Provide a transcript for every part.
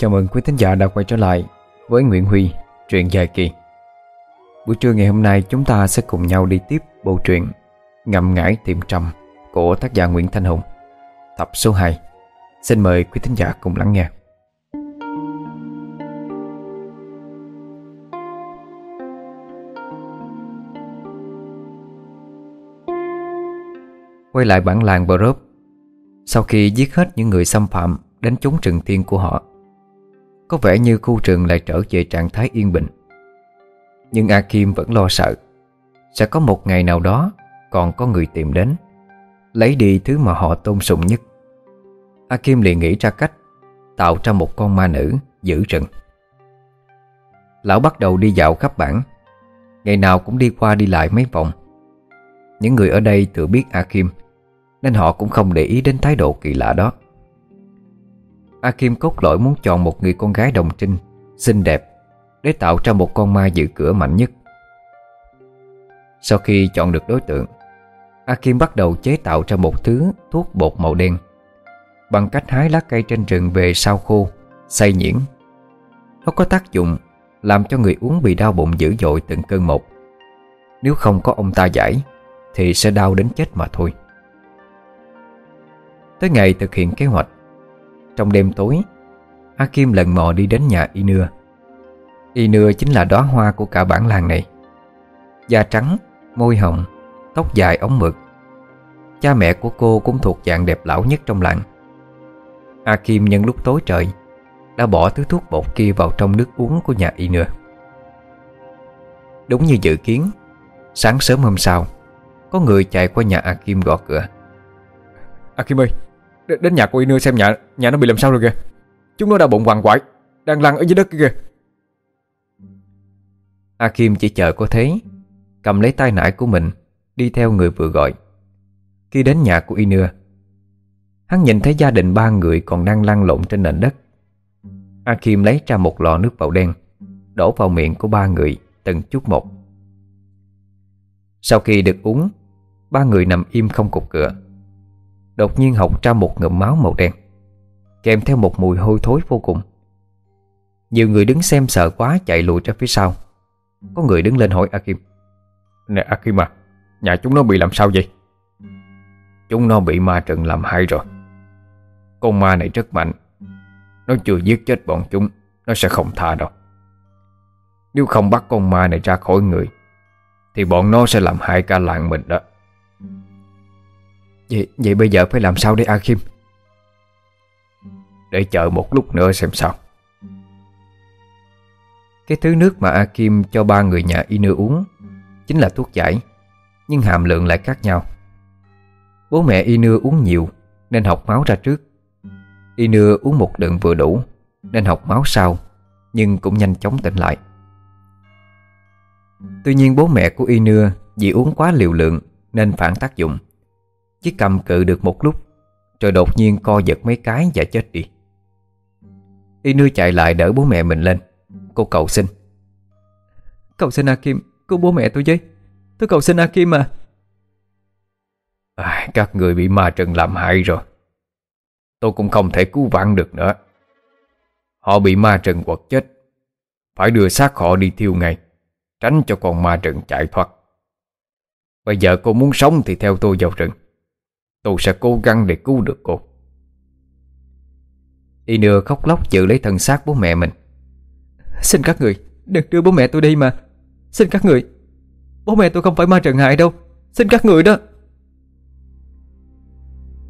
Chào mừng quý thính giả đã quay trở lại với Nguyễn Huy, truyện dài kỳ. Buổi trưa ngày hôm nay chúng ta sẽ cùng nhau đi tiếp bộ truyện Ngầm Ngãi tiệm trầm của tác giả Nguyễn Thanh Hùng, tập số 2. Xin mời quý thính giả cùng lắng nghe. Quay lại bản làng Bờ Rớp Sau khi giết hết những người xâm phạm đến chốn trừng tiên của họ có vẻ như khu rừng lại trở về trạng thái yên bình. Nhưng A Kim vẫn lo sợ. Sẽ có một ngày nào đó, còn có người tìm đến. Lấy đi thứ mà họ tôn sùng nhất. A Kim liền nghĩ ra cách, Tạo ra một con ma nữ, giữ rừng. Lão bắt đầu đi dạo khắp bản. Ngày nào cũng đi qua đi lại mấy vòng. Những người ở đây tự biết A Kim Nên họ cũng không để ý đến thái độ kỳ lạ đó. A Kim cốt lõi muốn chọn một người con gái đồng trinh, Xinh đẹp, Để tạo ra một con ma giữ cửa mạnh nhất. Sau khi chọn được đối tượng A Kim bắt đầu chế tạo ra một thứ thuốc bột màu đen, Bằng cách hái lá cây trên rừng về sau khô, Xay nhuyễn. Nó có tác dụng Làm cho người uống bị đau bụng dữ dội từng cơn một. Nếu không có ông ta giải, Thì sẽ đau đến chết mà thôi. Tới ngày thực hiện kế hoạch trong đêm tối A Kim lần mò đi đến nhà Y Nưa Y Nưa chính là đóa hoa của cả bản làng này. Da trắng, môi hồng, tóc dài ống mượt. Cha mẹ của cô cũng thuộc dạng đẹp lão nhất trong làng. A Kim nhân lúc tối trời Đã bỏ thứ thuốc bột kia vào trong nước uống của nhà y Nưa Đúng như dự kiến Sáng sớm hôm sau Có người chạy qua nhà A Kim gõ cửa. A Kim ơi Đến nhà của y nưa xem nhà nhà nó bị làm sao rồi kìa. Chúng nó đã bụng hoàng quại Đang lăn ở dưới đất kìa. A Kim chỉ chờ có thế Cầm lấy tay nải của mình, Đi theo người vừa gọi. Khi đến nhà của y nưa Hắn nhìn thấy gia đình ba người còn đang lăn lộn trên nền đất. A Kim lấy ra một lọ nước vào đen, Đổ vào miệng của ba người từng chút một. Sau khi được uống, Ba người nằm im không cục cửa. Đột nhiên học ra một ngụm máu màu đen Kèm theo một mùi hôi thối vô cùng. Nhiều người đứng xem sợ quá chạy lùi ra phía sau. Có người đứng lên hỏi A Kim Nè A Kim à Nhà chúng nó bị làm sao vậy? Chúng nó bị ma trận làm hại rồi. Con ma này rất mạnh Nó chưa giết chết bọn chúng Nó sẽ không tha đâu. Nếu không bắt con ma này ra khỏi người Thì bọn nó sẽ làm hại cả làng mình đó Vậy, vậy bây giờ phải làm sao đây A Kim Để chờ một lúc nữa xem sao. Cái thứ nước mà A Kim cho ba người nhà inu uống Chính là thuốc giải Nhưng hàm lượng lại khác nhau. Bố mẹ inu uống nhiều Nên học máu ra trước. Inu uống một lượng vừa đủ Nên học máu sau Nhưng cũng nhanh chóng tỉnh lại. Tuy nhiên bố mẹ của inu Vì uống quá liều lượng Nên phản tác dụng. Chỉ cầm cự được một lúc Rồi đột nhiên co giật mấy cái và chết đi. Y nưa chạy lại đỡ bố mẹ mình lên. Cô cầu xin. Cầu xin A Kim Cứu bố mẹ tôi với. Tôi cầu xin A Kim mà. À, Các người bị ma trận làm hại rồi. Tôi cũng không thể cứu vãn được nữa. Họ bị ma trận quật chết. Phải đưa xác họ đi thiêu ngay Tránh cho con ma trận chạy thoát. Bây giờ cô muốn sống thì theo tôi vào rừng Tôi sẽ cố gắng để cứu được cô. Y nưa khóc lóc giữ lấy thân xác bố mẹ mình. Xin các người, Đừng đưa bố mẹ tôi đi mà. Xin các người, Bố mẹ tôi không phải ma trận hại đâu. Xin các người đó.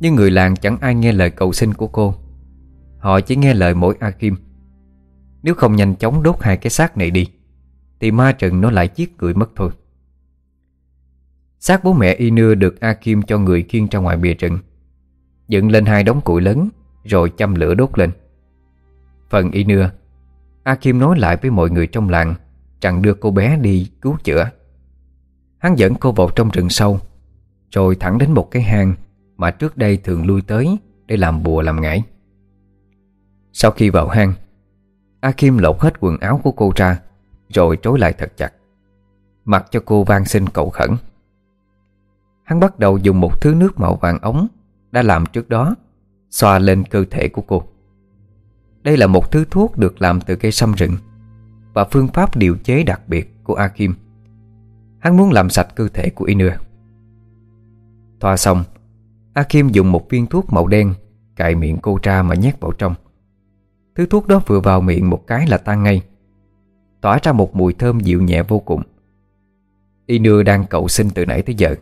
Nhưng người làng chẳng ai nghe lời cầu xin của cô. Họ chỉ nghe lời mỗi A Kim Nếu không nhanh chóng đốt hai cái xác này đi, Thì ma trận nó lại giết người mất thôi. Xác bố mẹ y nưa được A Kim cho người khiêng ra ngoài bìa rừng. Dựng lên hai đống củi lớn, Rồi châm lửa đốt lên. Phần y nưa A Kim nói lại với mọi người trong làng, Rằng đưa cô bé đi cứu chữa. Hắn dẫn cô vào trong rừng sâu, Rồi thẳng đến một cái hang Mà trước đây thường lui tới Để làm bùa làm ngải. Sau khi vào hang A Kim lột hết quần áo của cô ra, Rồi trối lại thật chặt. Mặc cho cô van xin cầu khẩn. Hắn bắt đầu dùng một thứ nước màu vàng ống Đã làm trước đó, Xoa lên cơ thể của cô. Đây là một thứ thuốc được làm từ cây sâm rừng Và phương pháp điều chế đặc biệt của A Kim Hắn muốn làm sạch cơ thể của Inu. Thoa xong A Kim dùng một viên thuốc màu đen Cài miệng cô tra mà nhét vào trong. Thứ thuốc đó vừa vào miệng một cái là tan ngay, Tỏa ra một mùi thơm dịu nhẹ vô cùng. Inu đang cậu xin từ nãy tới giờ.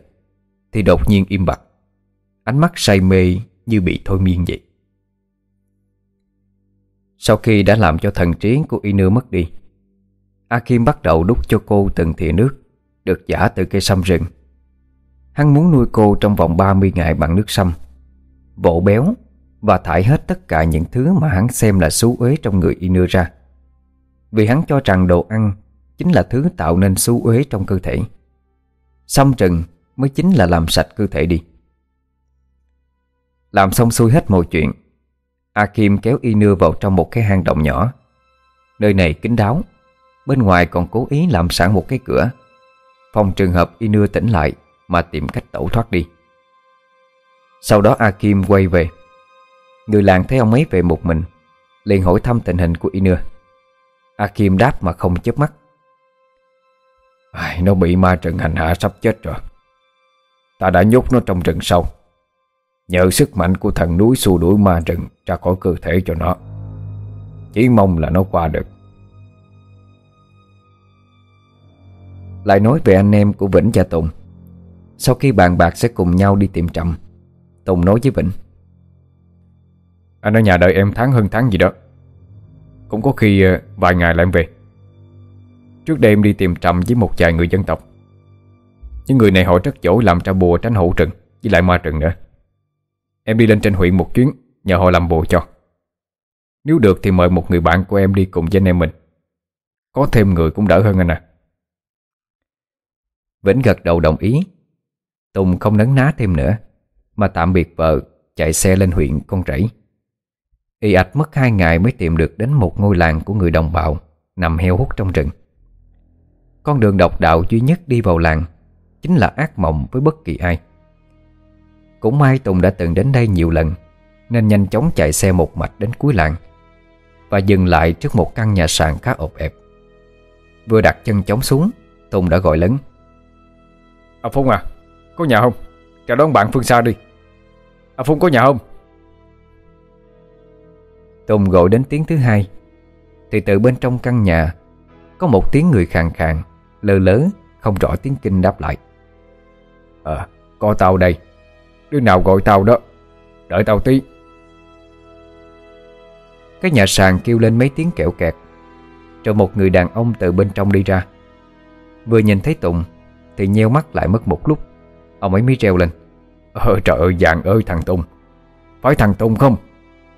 Thì đột nhiên im bặt. Ánh mắt say mê như bị thôi miên vậy. Sau khi đã làm cho thần trí của Inu mất đi A Kim bắt đầu đút cho cô từng thìa nước Được giả từ cây sâm rừng. Hắn muốn nuôi cô trong vòng 30 ngày bằng nước sâm Bộ béo Và thải hết tất cả những thứ mà hắn xem là xú uế trong người Inu ra. Vì hắn cho rằng đồ ăn Chính là thứ tạo nên xú uế trong cơ thể. Sâm rừng mới chính là làm sạch cơ thể đi. Làm xong xuôi hết mọi chuyện A Kim kéo Inu vào trong một cái hang động nhỏ. Nơi này kín đáo Bên ngoài còn cố ý làm sẵn một cái cửa. Phòng trường hợp Inu tỉnh lại Mà tìm cách tẩu thoát đi. Sau đó A Kim quay về. Người làng thấy ông ấy về một mình liền hỏi thăm tình hình của Inu A Kim đáp mà không chớp mắt. Ai, Nó bị ma trận hành hạ sắp chết rồi. Ta đã nhốt nó trong rừng sâu. Nhờ sức mạnh của thần núi xua đuổi ma rừng ra khỏi cơ thể cho nó. Chỉ mong là nó qua được. Lại nói về anh em của Vĩnh và Tùng. Sau khi bàn bạc sẽ cùng nhau đi tìm Trầm, Tùng nói với Vĩnh. Anh ở nhà đợi em tháng hơn tháng gì đó. Cũng có khi ờ, vài ngày lại em về. Trước đây em đi tìm Trầm với một vài người dân tộc. Những người này họ rất giỏi làm ra bùa tránh hậu trừng Với lại ma trừng nữa. Em đi lên trên huyện một chuyến, Nhờ họ làm bùa cho. Nếu được thì mời một người bạn của em đi cùng với anh em mình. Có thêm người cũng đỡ hơn anh à. Vĩnh gật đầu đồng ý. Tùng không nấn ná thêm nữa, Mà tạm biệt vợ, Chạy xe lên huyện con rẫy Y ạch mất hai ngày mới tìm được đến một ngôi làng của người đồng bào, Nằm heo hút trong rừng. Con đường độc đạo duy nhất đi vào làng Chính là ác mộng với bất kỳ ai. Cũng may Tùng đã từng đến đây nhiều lần Nên nhanh chóng chạy xe một mạch đến cuối làng Và dừng lại trước một căn nhà sàn khá ộp ẹp. Vừa đặt chân chống xuống Tùng đã gọi lớn. À Phong à Có nhà không? Chào đón bạn phương xa đi. À Phong có nhà không? Tùng gọi đến tiếng thứ hai Thì từ bên trong căn nhà Có một tiếng người khàn khàn Lơ lớ không rõ tiếng kinh đáp lại Ờ Có tao đây. Đứa nào gọi tao đó? Đợi tao tí. Cái nhà sàn kêu lên mấy tiếng kẹo kẹt, Rồi một người đàn ông từ bên trong đi ra. Vừa nhìn thấy Tùng, Thì nheo mắt lại mất một lúc. Ông ấy mới reo lên. Ờ trời ơi dạng ơi, thằng Tùng. Phải thằng Tùng không?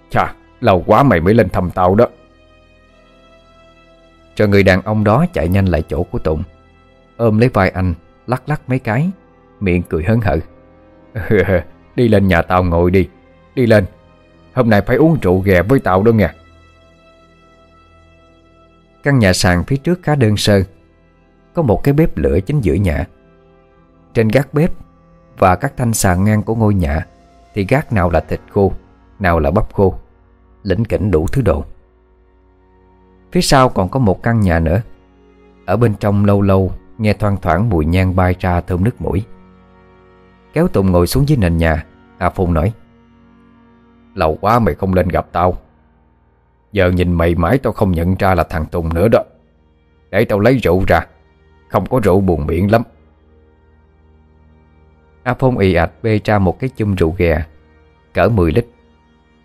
Chà, lâu quá mày mới lên thăm tao đó. Rồi người đàn ông đó chạy nhanh lại chỗ của Tùng. Ôm lấy vai anh, Lắc lắc mấy cái. Miệng cười hớn hở. Đi lên nhà tao ngồi đi. Đi lên. Hôm nay phải uống rượu ghè với tao đó nha Căn nhà sàn phía trước khá đơn sơ. Có một cái bếp lửa chính giữa nhà. Trên gác bếp Và các thanh sàn ngang của ngôi nhà Thì gác nào là thịt khô, Nào là bắp khô Lĩnh kỉnh đủ thứ đồ. Phía sau còn có một căn nhà nữa. Ở bên trong lâu lâu Nghe thoang thoảng mùi nhang bay ra thơm nước mũi. Kéo Tùng ngồi xuống dưới nền nhà. A Phùng nói, Lâu quá mày không lên gặp tao. Giờ nhìn mày mãi tao không nhận ra là thằng Tùng nữa đó. Để tao lấy rượu ra. Không có rượu buồn miệng lắm. A Phong ì ạch bê ra một cái chum rượu ghè, Cỡ 10 lít.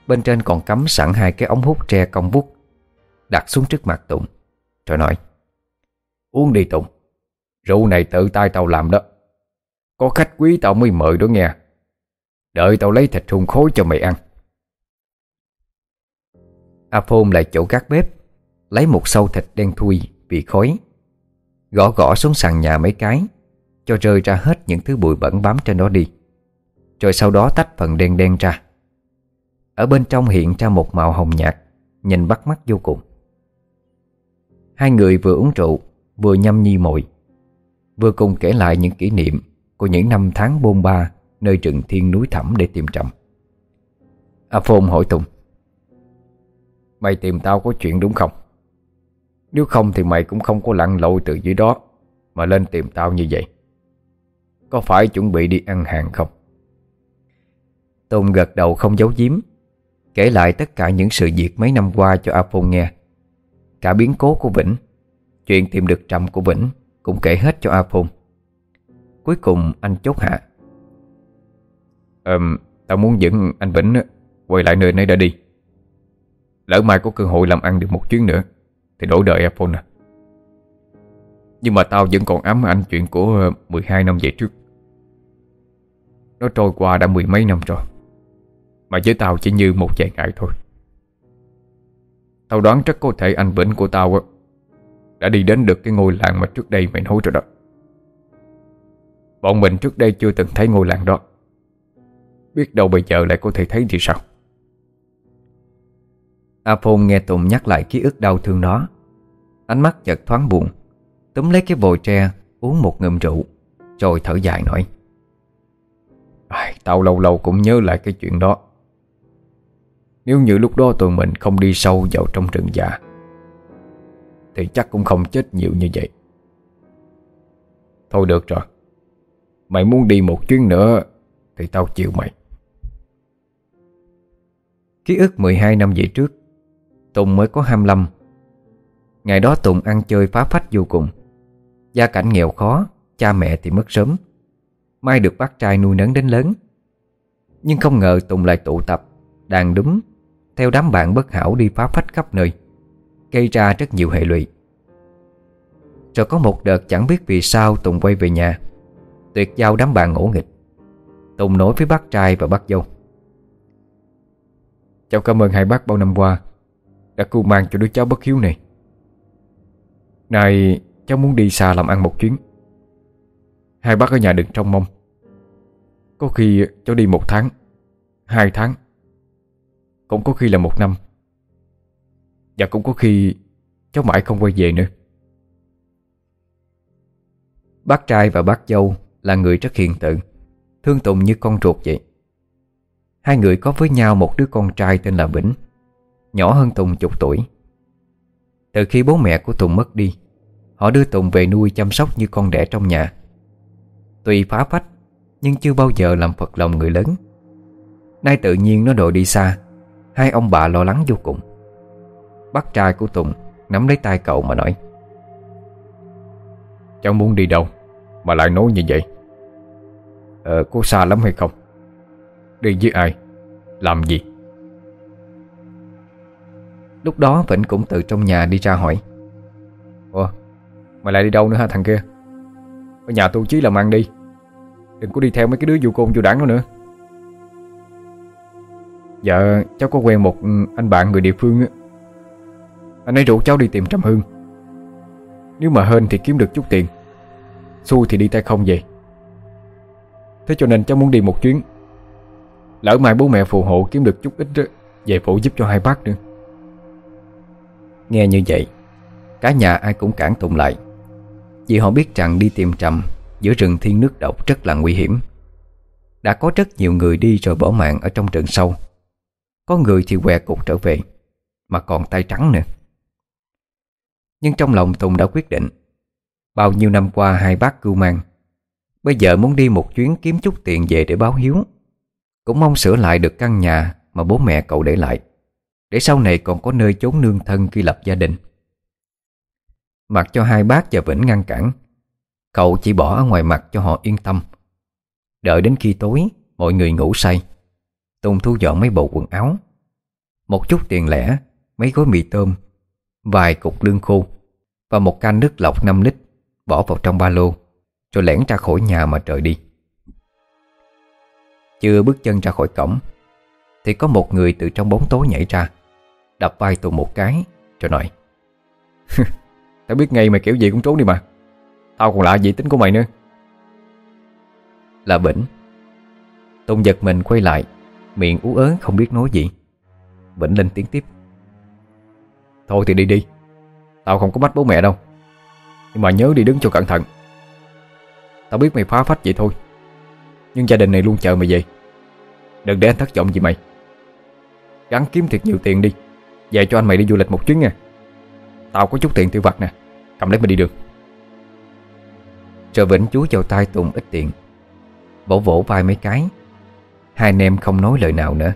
Bên trên còn cắm sẵn hai cái ống hút tre cong vút Đặt xuống trước mặt Tùng, Rồi nói, Uống đi Tùng. Rượu này tự tay tao làm đó. Có khách quý tao mới mời đó nghe. Đợi tao lấy thịt hung khối cho mày ăn. A Phong lại chỗ gác bếp, Lấy một sâu thịt đen thui Vì khói, Gõ gõ xuống sàn nhà mấy cái, Cho rơi ra hết những thứ bụi bẩn bám trên đó đi. Rồi sau đó tách phần đen đen ra. Ở bên trong hiện ra một màu hồng nhạt, Nhìn bắt mắt vô cùng. Hai người vừa uống rượu, Vừa nhâm nhi mồi, Vừa cùng kể lại những kỷ niệm của những năm tháng bôn ba Nơi rừng thiên núi thẳm để tìm trầm. A Phong hỏi Tùng, Mày tìm tao có chuyện đúng không? Nếu không thì mày cũng không có lặn lội từ dưới đó Mà lên tìm tao như vậy. Có phải chuẩn bị đi ăn hàng không? Tùng gật đầu không giấu giếm, Kể lại tất cả những sự việc mấy năm qua cho A Phong nghe. Cả biến cố của Vĩnh, Chuyện tìm được trầm của Vĩnh Cũng kể hết cho A Phong Cuối cùng anh chốt hạ. Ờm, tao muốn dẫn anh Vĩnh Quay lại nơi này đã đi. Lỡ mai có cơ hội làm ăn được một chuyến nữa Thì đổi đời Apple nè. Nhưng mà tao vẫn còn ám anh chuyện của ờ, 12 năm về trước. Nó trôi qua đã mười mấy năm rồi Mà với tao chỉ như một vài ngày thôi. Tao đoán rất có thể anh Vĩnh của tao Đã đi đến được cái ngôi làng mà trước đây mày nói rồi đó. Bọn mình trước đây chưa từng thấy ngôi làng đó. Biết đâu bây giờ lại có thể thấy thì sao? A Phong nghe Tùng nhắc lại ký ức đau thương đó. Ánh mắt chợt thoáng buồn. Túm lấy cái vòi tre Uống một ngụm rượu Rồi thở dài nói. Ai, Tao lâu lâu cũng nhớ lại cái chuyện đó. Nếu như lúc đó tụi mình không đi sâu vào trong rừng già Thì chắc cũng không chết nhiều như vậy. Thôi được rồi. Mày muốn đi một chuyến nữa Thì tao chịu mày. Ký ức 12 năm về trước, Tùng mới có 25 Ngày đó Tùng ăn chơi phá phách vô cùng. Gia cảnh nghèo khó, Cha mẹ thì mất sớm. Mai được bác trai nuôi nấng đến lớn. Nhưng không ngờ Tùng lại tụ tập, Đàn đúng Theo đám bạn bất hảo đi phá phách khắp nơi, Gây ra rất nhiều hệ lụy. Rồi có một đợt chẳng biết vì sao Tùng quay về nhà. Tuyệt giao đám bạn ngỗ nghịch, Tùng nói với bác trai và bác dâu. Cháu cảm ơn hai bác bao năm qua Đã cưu mang cho đứa cháu bất hiếu này. Này cháu muốn đi xa làm ăn một chuyến. Hai bác ở nhà đừng trông mong. Có khi cháu đi một tháng, Hai tháng, Cũng có khi là một năm. Và cũng có khi Cháu mãi không quay về nữa. Bác trai và bác dâu là người rất hiền tự Thương Tùng như con ruột vậy. Hai người có với nhau một đứa con trai tên là Vĩnh, Nhỏ hơn Tùng chục tuổi. Từ khi bố mẹ của Tùng mất đi, Họ đưa Tùng về nuôi chăm sóc như con đẻ trong nhà. Tuy phá phách, Nhưng chưa bao giờ làm phật lòng người lớn. Nay tự nhiên nó đội đi xa, Hai ông bà lo lắng vô cùng. Bác trai của Tùng Nắm lấy tay cậu mà nói, Cháu muốn đi đâu Mà lại nói như vậy? Ờ có xa lắm hay không? Đi với ai? Làm gì? Lúc đó Vĩnh cũng từ trong nhà đi ra hỏi. Ủa, Mày lại đi đâu nữa hả thằng kia? Ở nhà tu chí làm ăn đi. Đừng có đi theo mấy cái đứa vô côn vô đảng đó nữa. Dạ cháu có quen một anh bạn người địa phương á. Anh ấy rủ cháu đi tìm Trầm Hương. Nếu mà hên thì kiếm được chút tiền. Xui thì đi tay không về. Thế cho nên cháu muốn đi một chuyến. Lỡ mai bố mẹ phù hộ kiếm được chút ít Về phụ giúp cho hai bác nữa Nghe như vậy, Cả nhà ai cũng cản Tùng lại. Vì họ biết rằng đi tìm trầm Giữa rừng thiên nước độc rất là nguy hiểm. Đã có rất nhiều người đi rồi bỏ mạng Ở trong rừng sâu. Có người thì què cục trở về, Mà còn tay trắng nữa. Nhưng trong lòng Tùng đã quyết định, Bao nhiêu năm qua hai bác cưu mang Bây giờ muốn đi một chuyến kiếm chút tiền về để báo hiếu. Cũng mong sửa lại được căn nhà Mà bố mẹ cậu để lại. Để sau này còn có nơi trốn nương thân khi lập gia đình. Mặc cho hai bác và Vĩnh ngăn cản, Cậu chỉ bỏ ở ngoài mặt cho họ yên tâm. Đợi đến khi tối, Mọi người ngủ say, Tùng thu dọn mấy bộ quần áo, Một chút tiền lẻ, Mấy gói mì tôm, Vài cục lương khô Và một can nước lọc 5 lít Bỏ vào trong ba lô. Rồi lẻn ra khỏi nhà mà trời đi. Chưa bước chân ra khỏi cổng, Thì có một người từ trong bóng tối nhảy ra, Đập vai Tùng một cái, Rồi nói Tao biết ngay mày kiểu gì cũng trốn đi mà. Tao còn lạ gì tính của mày nữa? Là Bỉnh. Tùng giật mình quay lại, Miệng ú ớ không biết nói gì. Bỉnh lên tiếng tiếp, Thôi thì đi đi, Tao không có bắt bố mẹ đâu. Nhưng mà nhớ đi đứng cho cẩn thận. Tao biết mày phá phách vậy thôi. Nhưng gia đình này luôn chờ mày về. Đừng để anh thất vọng gì mày. Gắn kiếm thiệt nhiều tiền đi. Về cho anh mày đi du lịch một chuyến nha. Tao có chút tiền tiêu vặt nè. Cầm lấy mày đi được. Rồi Vĩnh chúa vào tay Tùng ít tiền. Vỗ vỗ vai mấy cái. Hai anh em không nói lời nào nữa.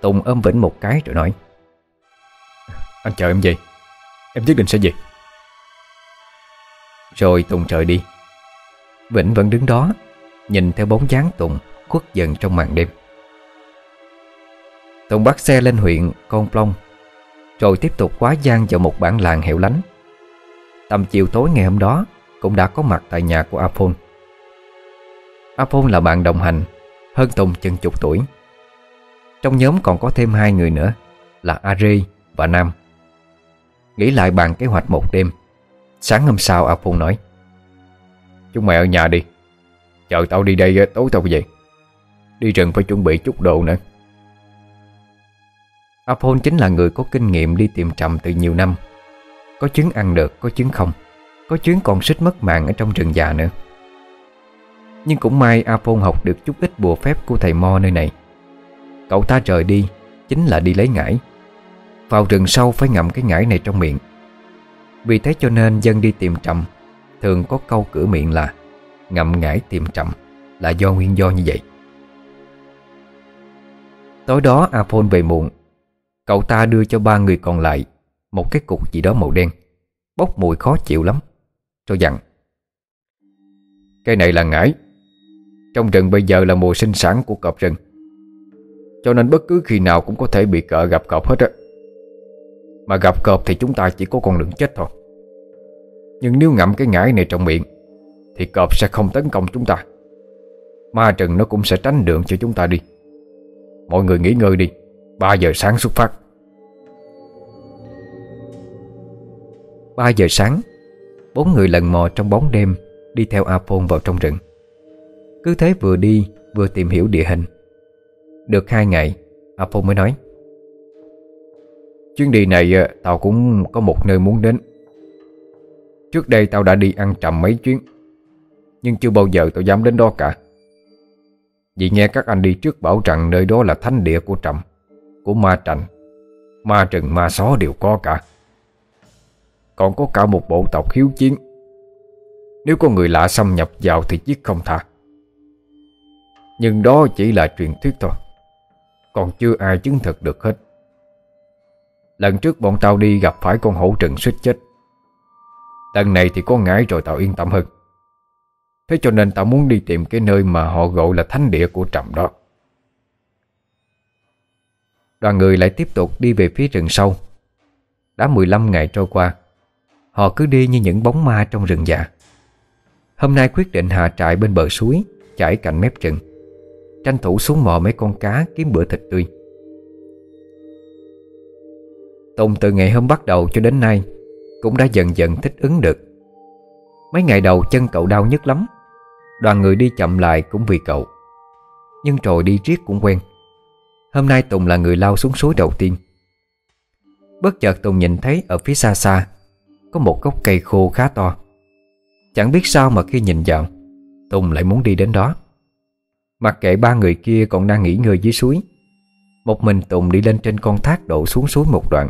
Tùng ôm Vĩnh một cái rồi nói. Anh chờ em về. Em nhất định sẽ về. Rồi Tùng trời đi. Vĩnh vẫn đứng đó, Nhìn theo bóng dáng Tùng khuất dần trong màn đêm. Tùng bắt xe lên huyện Con Plong, Rồi tiếp tục quá gian vào một bản làng hẻo lánh. Tầm chiều tối ngày hôm đó Cũng đã có mặt tại nhà của Aphon. Aphon là bạn đồng hành Hơn Tùng chừng chục tuổi. Trong nhóm còn có thêm hai người nữa, Là ari và Nam. Nghĩ lại bàn kế hoạch một đêm, Sáng hôm sau Aphon nói Chúng mày ở nhà đi. Chờ tao đi đây tối tao về. Đi rừng phải chuẩn bị chút đồ nữa. Apol chính là người có kinh nghiệm đi tìm trầm từ nhiều năm. Có chứng ăn được, có chứng không. Có chứng còn xích mất mạng ở trong rừng già nữa. Nhưng cũng may Apol học được chút ít bùa phép của thầy Mo nơi này. Cậu ta rời đi Chính là đi lấy ngải. Vào rừng sâu phải ngậm cái ngải này trong miệng. Vì thế cho nên dân đi tìm trầm Thường có câu cửa miệng là, Ngậm ngải tìm trầm Là do nguyên do như vậy. Tối đó Apol về muộn, Cậu ta đưa cho ba người còn lại Một cái cục gì đó màu đen, Bốc mùi khó chịu lắm Rồi dặn Cái này là ngải. Trong rừng bây giờ là mùa sinh sản của cọp rừng, Cho nên bất cứ khi nào cũng có thể bị cỡ gặp cọp hết á. Mà gặp cọp thì chúng ta chỉ có con đường chết thôi. Nhưng nếu ngậm cái ngải này trong miệng, Thì cọp sẽ không tấn công chúng ta. Ma rừng nó cũng sẽ tránh đường cho chúng ta đi. Mọi người nghỉ ngơi đi. 3 giờ sáng xuất phát. 3 giờ sáng, Bốn người lần mò trong bóng đêm Đi theo Apon vào trong rừng. Cứ thế vừa đi, vừa tìm hiểu địa hình. Được hai ngày Apon mới nói, Chuyến đi này ờ, tao cũng có một nơi muốn đến. Trước đây tao đã đi ăn trầm mấy chuyến, Nhưng chưa bao giờ tao dám đến đó cả. Vì nghe các anh đi trước bảo rằng nơi đó là thánh địa của trầm, Của ma trành, Ma trừng ma xó đều có cả. Còn có cả một bộ tộc hiếu chiến. Nếu có người lạ xâm nhập vào thì giết không tha. Nhưng đó chỉ là truyền thuyết thôi, Còn chưa ai chứng thực được hết. Lần trước bọn tao đi gặp phải con hổ trừng suýt chết. Lần này thì có ngải rồi, tao yên tâm hơn. Thế cho nên tao muốn đi tìm cái nơi mà họ gọi là thánh địa của trầm đó. Đoàn người lại tiếp tục đi về phía rừng sâu. Đã 15 ngày trôi qua, Họ cứ đi như những bóng ma trong rừng già. Hôm nay quyết định hạ trại bên bờ suối Chải cạnh mép rừng. Tranh thủ xuống mò mấy con cá kiếm bữa thịt tươi. Tùng từ ngày hôm bắt đầu cho đến nay cũng đã dần dần thích ứng được. Mấy ngày đầu chân cậu đau nhất lắm. Đoàn người đi chậm lại cũng vì cậu. Nhưng rồi đi riết cũng quen. Hôm nay Tùng là người lao xuống suối đầu tiên. Bất chợt Tùng nhìn thấy ở phía xa xa, Có một gốc cây khô khá to. Chẳng biết sao mà khi nhìn vào, Tùng lại muốn đi đến đó. Mặc kệ ba người kia còn đang nghỉ ngơi dưới suối, Một mình Tùng đi lên trên con thác đổ xuống suối một đoạn.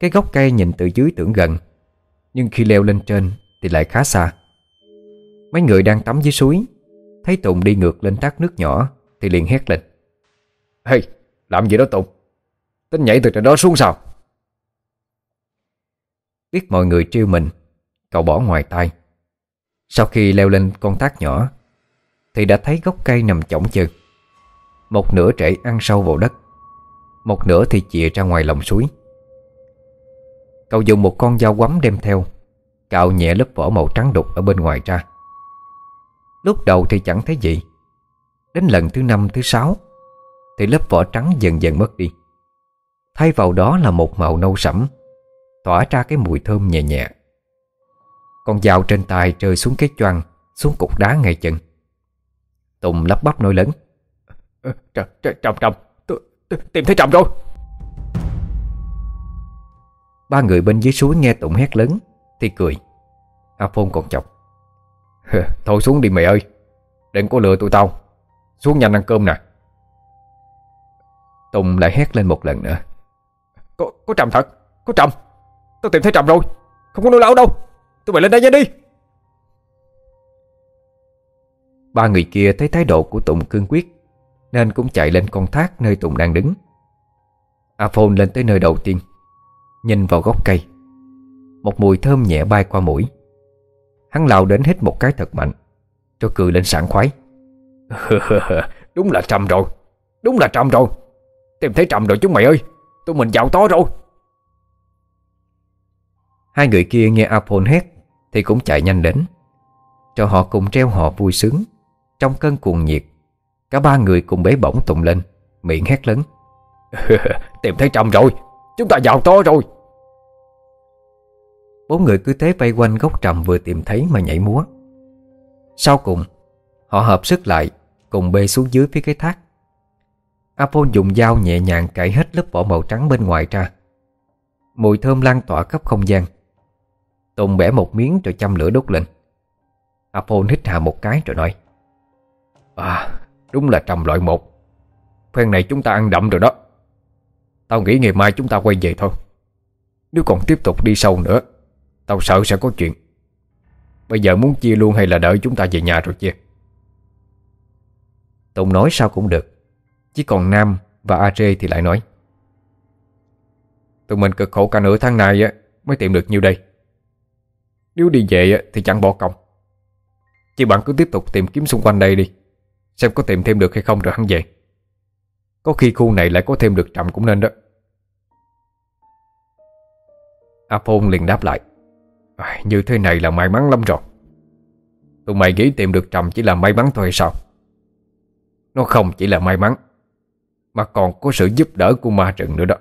Cái gốc cây nhìn từ dưới tưởng gần Nhưng khi leo lên trên thì lại khá xa. Mấy người đang tắm dưới suối Thấy Tùng đi ngược lên thác nước nhỏ Thì liền hét lên. Hey, làm gì đó Tùng? Tính nhảy từ trên đó xuống sao? Biết mọi người trêu mình Cậu bỏ ngoài tay. Sau khi leo lên con thác nhỏ Thì đã thấy gốc cây nằm chỏng chừng Một nửa trễ ăn sâu vào đất Một nửa thì chìa ra ngoài lòng suối. Cậu dùng một con dao quắm đem theo. Cạo nhẹ lớp vỏ màu trắng đục ở bên ngoài ra. Lúc đầu thì chẳng thấy gì. Đến lần thứ năm thứ sáu Thì lớp vỏ trắng dần dần mất đi. Thay vào đó là một màu nâu sẫm Tỏa ra cái mùi thơm nhẹ nhẹ. Con dao trên tay rơi xuống cái choang Xuống cục đá ngay chân. Tùng lắp bắp nổi lớn ờ, ờ, Trọng, trọng, trọng Tôi Tìm thấy trọng rồi. Ba người bên dưới suối nghe Tùng hét lớn Thì cười. A Phong còn chọc. Thôi xuống đi mày ơi Đừng có lừa tụi tao. Xuống nhanh ăn cơm nè. Tùng lại hét lên một lần nữa. Có, có trầm thật Có trầm. Tôi tìm thấy trầm rồi Không có nuôi lão đâu. Tụi mày lên đây nhanh đi. Ba người kia thấy thái độ của Tùng cương quyết Nên cũng chạy lên con thác nơi Tùng đang đứng. A Phôn lên tới nơi đầu tiên. Nhìn vào gốc cây. Một mùi thơm nhẹ bay qua mũi. Hắn lao đến hít một cái thật mạnh Cho cười lên sảng khoái. Đúng là trầm rồi, Đúng là trầm rồi. Tìm thấy trầm rồi chúng mày ơi, Tụi mình giàu to rồi. Hai người kia nghe Apol hét Thì cũng chạy nhanh đến. Cho họ cùng treo họ vui sướng. Trong cơn cuồng nhiệt, Cả ba người cùng bế bổng tụng lên, Miệng hét lớn. Tìm thấy trầm rồi, Chúng ta giàu to rồi. Bốn người cứ thế vây quanh gốc trầm vừa tìm thấy mà nhảy múa. Sau cùng, Họ hợp sức lại, Cùng bê xuống dưới phía cái thác. Apol dùng dao nhẹ nhàng cạy hết lớp vỏ màu trắng bên ngoài ra. Mùi thơm lan tỏa khắp không gian. Tùng bẻ một miếng rồi châm lửa đốt lên. Apol hít hà một cái rồi nói À đúng là trầm loại một. Phen này chúng ta ăn đậm rồi đó. Tao nghĩ ngày mai chúng ta quay về thôi. Nếu còn tiếp tục đi sâu nữa Tao sợ sẽ có chuyện. Bây giờ muốn chia luôn hay là đợi chúng ta về nhà rồi chia Tùng nói sao cũng được, Chỉ còn Nam và AJ thì lại nói. Tụi mình cực khổ cả nửa tháng này á, Mới tìm được nhiêu đây? Nếu đi về thì chẳng bỏ công. Chị bạn cứ tiếp tục tìm kiếm xung quanh đây đi, Xem có tìm thêm được hay không rồi hắn về. Có khi khu này lại có thêm được trạm cũng nên đó. Apol liền đáp lại à, Như thế này là may mắn lắm rồi. Tụi mày nghĩ tìm được trầm chỉ là may mắn thôi hay sao? Nó không chỉ là may mắn Mà còn có sự giúp đỡ của ma trận nữa đó.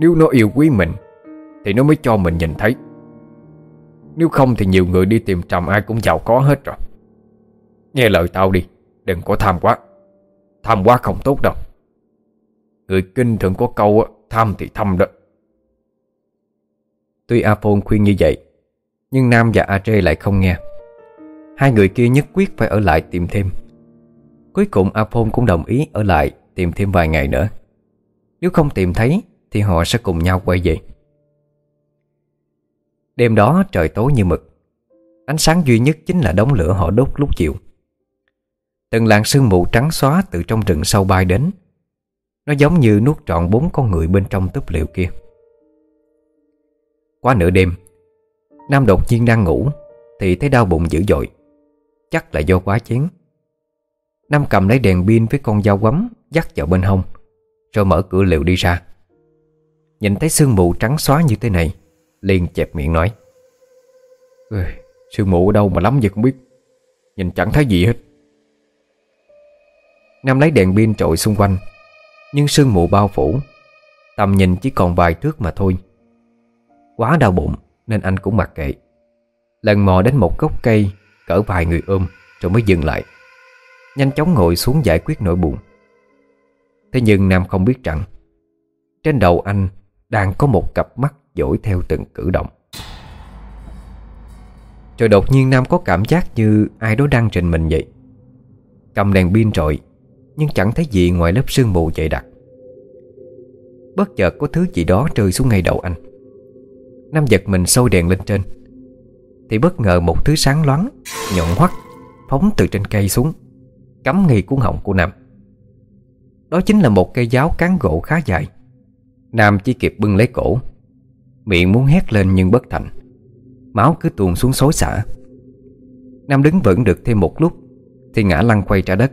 Nếu nó yêu quý mình Thì nó mới cho mình nhìn thấy. Nếu không thì nhiều người đi tìm trầm ai cũng giàu có hết rồi. Nghe lời tao đi Đừng có tham quá. Tham quá không tốt đâu. Người kinh thường có câu Tham thì thâm đó. Tuy Apol khuyên như vậy, Nhưng Nam và AJ lại không nghe. Hai người kia nhất quyết phải ở lại tìm thêm. Cuối cùng Apol cũng đồng ý ở lại Tìm thêm vài ngày nữa. Nếu không tìm thấy, Thì họ sẽ cùng nhau quay về. Đêm đó trời tối như mực. Ánh sáng duy nhất chính là đống lửa họ đốt lúc chiều. Từng làn sương mù trắng xóa từ trong rừng sâu bay đến. Nó giống như nuốt trọn bốn con người bên trong túp liệu kia. Qua nửa đêm Nam đột nhiên đang ngủ Thì thấy đau bụng dữ dội. Chắc là do quá chén. Nam cầm lấy đèn pin với con dao quắm Dắt vào bên hông Rồi mở cửa liệu đi ra. Nhìn thấy sương mù trắng xóa như thế này liền chẹp miệng nói Ê, Sương mù ở đâu mà lắm vậy không biết. Nhìn chẳng thấy gì hết. Nam lấy đèn pin trội xung quanh Nhưng sương mù bao phủ Tầm nhìn chỉ còn vài thước mà thôi. Quá đau bụng, Nên anh cũng mặc kệ. Lần mò đến một gốc cây, Cỡ vài người ôm, Rồi mới dừng lại. Nhanh chóng ngồi xuống giải quyết nỗi buồn. Thế nhưng Nam không biết rằng, Trên đầu anh Đang có một cặp mắt dõi theo từng cử động. Rồi đột nhiên Nam có cảm giác như Ai đó đang trình mình vậy. Cầm đèn pin trội Nhưng chẳng thấy gì ngoài lớp sương mù dày đặc. Bất chợt có thứ gì đó rơi xuống ngay đầu anh. Nam giật mình sôi đèn lên trên. Thì bất ngờ một thứ sáng loáng, Nhọn hoắt, Phóng từ trên cây xuống, Cắm ngay cuốn họng của Nam. Đó chính là một cây giáo cán gỗ khá dài. Nam chỉ kịp bưng lấy cổ, Miệng muốn hét lên nhưng bất thành. Máu cứ tuôn xuống xối xả. Nam đứng vững được thêm một lúc, Thì ngã lăn quay ra đất,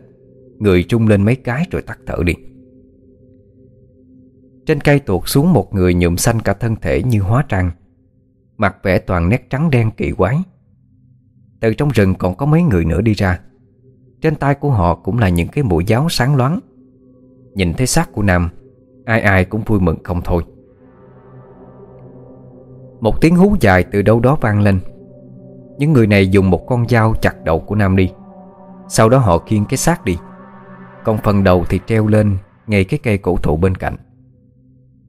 Người trung lên mấy cái rồi tắt thở đi. Trên cây tuột xuống một người nhuộm xanh cả thân thể như hóa trang. Mặt vẽ toàn nét trắng đen kỳ quái. Từ trong rừng còn có mấy người nữa đi ra. Trên tay của họ cũng là những cái mũi giáo sáng loáng. Nhìn thấy xác của Nam, Ai ai cũng vui mừng không thôi. Một tiếng hú dài từ đâu đó vang lên. Những người này dùng một con dao chặt đầu của Nam đi. Sau đó họ khiêng cái xác đi. Còn phần đầu thì treo lên Ngay cái cây cổ thụ bên cạnh.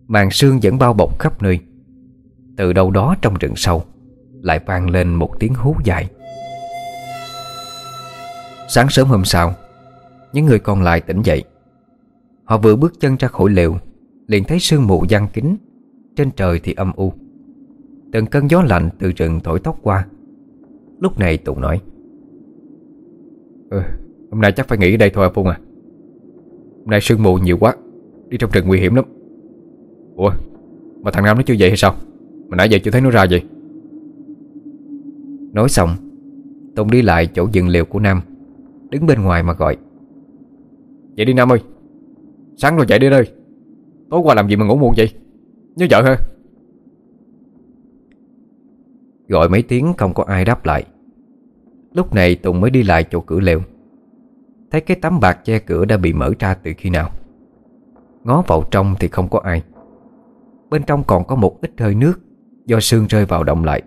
Màn sương vẫn bao bọc khắp nơi. Từ đâu đó trong rừng sâu Lại vang lên một tiếng hú dài. Sáng sớm hôm sau Những người còn lại tỉnh dậy. Họ vừa bước chân ra khỏi lều Liền thấy sương mù giăng kính Trên trời thì âm u. Từng cơn gió lạnh từ rừng thổi tóc qua. Lúc này Tùng nói ừ, Hôm nay chắc phải nghỉ ở đây thôi à Phung à? Hôm nay sương mù nhiều quá Đi trong rừng nguy hiểm lắm. Ủa Mà thằng Nam nó chưa dậy hay sao? Mà nãy giờ chưa thấy nó ra vậy. Nói xong Tùng đi lại chỗ dừng liều của Nam, Đứng bên ngoài mà gọi. Dậy đi Nam ơi, Sáng rồi dậy đi đây. Tối qua làm gì mà ngủ muộn vậy? Nhớ vợ ha. Gọi mấy tiếng không có ai đáp lại. Lúc này Tùng mới đi lại chỗ cửa lều. Thấy cái tấm bạc che cửa đã bị mở ra từ khi nào. Ngó vào trong thì không có ai. Bên trong còn có một ít hơi nước. Do sương rơi vào động lại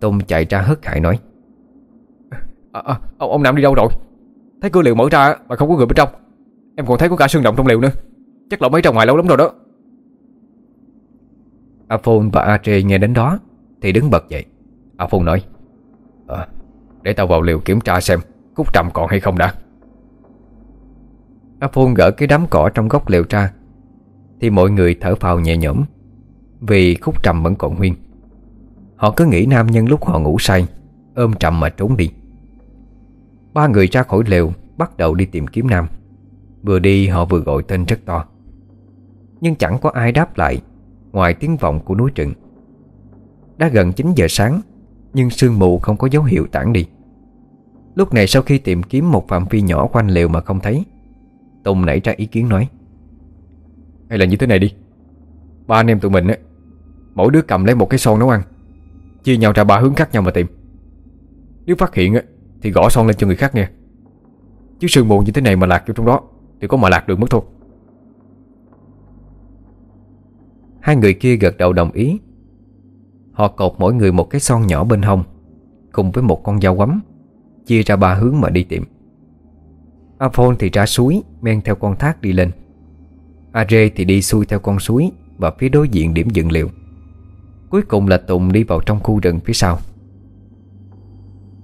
Tùng chạy ra hất hải nói à, à, ông, ông Nam đi đâu rồi? Thấy cửa liều mở ra mà không có người bên trong. Em còn thấy có cả sương động trong liều nữa. Chắc là mấy trong ngoài lâu lắm rồi đó. A Phôn và A Trê nghe đến đó Thì đứng bật dậy. A Phôn nói à, Để tao vào liều kiểm tra xem Cúc trầm còn hay không đã. A Phôn gỡ cái đám cỏ trong góc liều ra Thì mọi người thở phào nhẹ nhõm vì khúc trầm vẫn còn nguyên. Họ cứ nghĩ nam nhân lúc họ ngủ say, Ôm trầm mà trốn đi. Ba người ra khỏi lều, Bắt đầu đi tìm kiếm Nam. Vừa đi, họ vừa gọi tên rất to. Nhưng chẳng có ai đáp lại, Ngoài tiếng vọng của núi rừng. Đã gần 9 giờ sáng, Nhưng sương mù không có dấu hiệu tản đi. Lúc này sau khi tìm kiếm một phạm vi nhỏ quanh lều mà không thấy, Tùng nảy ra ý kiến nói, Hay là như thế này đi. Ba anh em tụi mình á Mỗi đứa cầm lấy một cái son nấu ăn. Chia nhau ra ba hướng khác nhau mà tìm. Nếu phát hiện Thì gõ son lên cho người khác nghe. Chứ sương mù như thế này mà lạc vô trong đó, Thì có mà lạc được mất thôi. Hai người kia gật đầu đồng ý. Họ cột mỗi người một cái son nhỏ bên hông, Cùng với một con dao quắm, Chia ra ba hướng mà đi tìm. Aphone thì ra suối, Men theo con thác đi lên. Are thì đi xuôi theo con suối Và phía đối diện điểm dựng liệu Cuối cùng là Tùng đi vào trong khu rừng phía sau.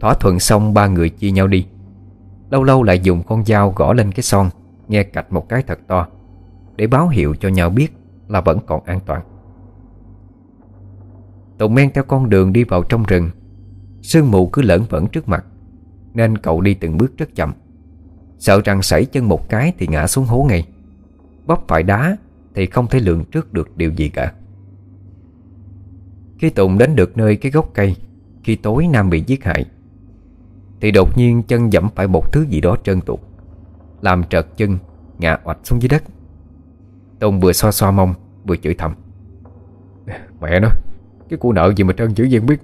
Thỏa thuận xong, ba người chia nhau đi. Lâu lâu lại dùng con dao gõ lên cái son, Nghe cạch một cái thật to, Để báo hiệu cho nhau biết Là vẫn còn an toàn. Tùng men theo con đường đi vào trong rừng. Sương mù cứ lởn vẫn trước mặt, Nên cậu đi từng bước rất chậm. Sợ rằng sảy chân một cái thì ngã xuống hố ngay. Bóp phải đá Thì không thể lượng trước được điều gì cả. Khi Tùng đến được nơi cái gốc cây, Khi tối Nam bị giết hại, Thì đột nhiên chân dẫm phải một thứ gì đó trơn tuột, Làm trợt chân, Ngã oạch xuống dưới đất. Tùng vừa xoa xoa mông, Vừa chửi thầm. Mẹ nó, Cái cụ nợ gì mà trơn chữ gì biết?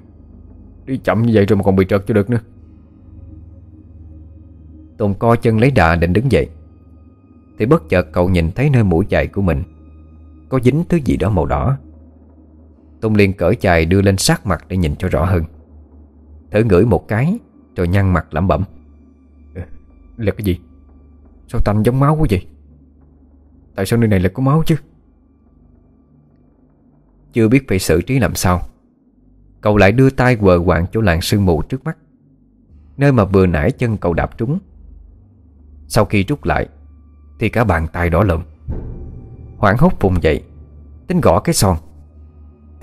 Đi chậm như vậy rồi mà còn bị trợt cho được nữa. Tùng co chân lấy đà định đứng dậy, Thì bất chợt cậu nhìn thấy nơi mũi chài của mình, Có dính thứ gì đó màu đỏ. Tùng liền cởi chài đưa lên sát mặt để nhìn cho rõ hơn. Thử ngửi một cái, Rồi nhăn mặt lẩm bẩm. Là cái gì? Sao tanh giống máu quá vậy? Tại sao nơi này lại có máu chứ? Chưa biết phải xử trí làm sao, Cậu lại đưa tay quờ quạng chỗ làng sương mù trước mắt, Nơi mà vừa nãy chân cậu đạp trúng. Sau khi rút lại, Thì cả bàn tay đỏ lộn. Hoảng hốt vùng dậy, Tính gõ cái son.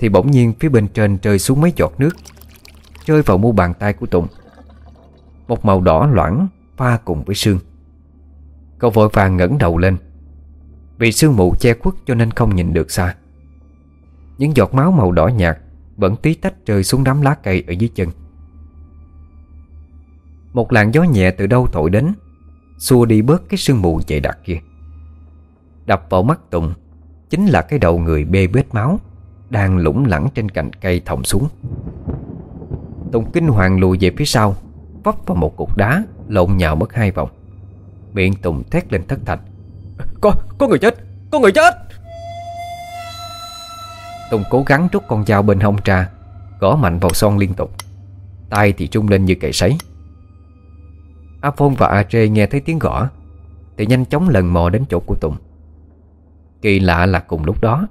Thì bỗng nhiên phía bên trên rơi xuống mấy giọt nước, Rơi vào mu bàn tay của Tùng. Một màu đỏ loãng Pha cùng với sương. Cậu vội vàng ngẩng đầu lên. Vì sương mù che khuất cho nên không nhìn được xa. Những giọt máu màu đỏ nhạt Vẫn tí tách rơi xuống đám lá cây ở dưới chân. Một làn gió nhẹ từ đâu thổi đến, Xua đi bớt cái sương mù dày đặc kia. Đập vào mắt Tùng Chính là cái đầu người bê bết máu. Đang lủng lẳng trên cành cây thòng xuống. Tùng kinh hoàng lùi về phía sau Vấp vào một cục đá Lộn nhào mất hai vòng. Miệng Tùng thét lên thất thành Có, có người chết, có người chết! Tùng cố gắng rút con dao bên hông ra Gõ mạnh vào son liên tục. Tay thì trung lên như cậy sấy. A Phong và A Trê nghe thấy tiếng gõ Thì nhanh chóng lần mò đến chỗ của Tùng. Kỳ lạ là cùng lúc đó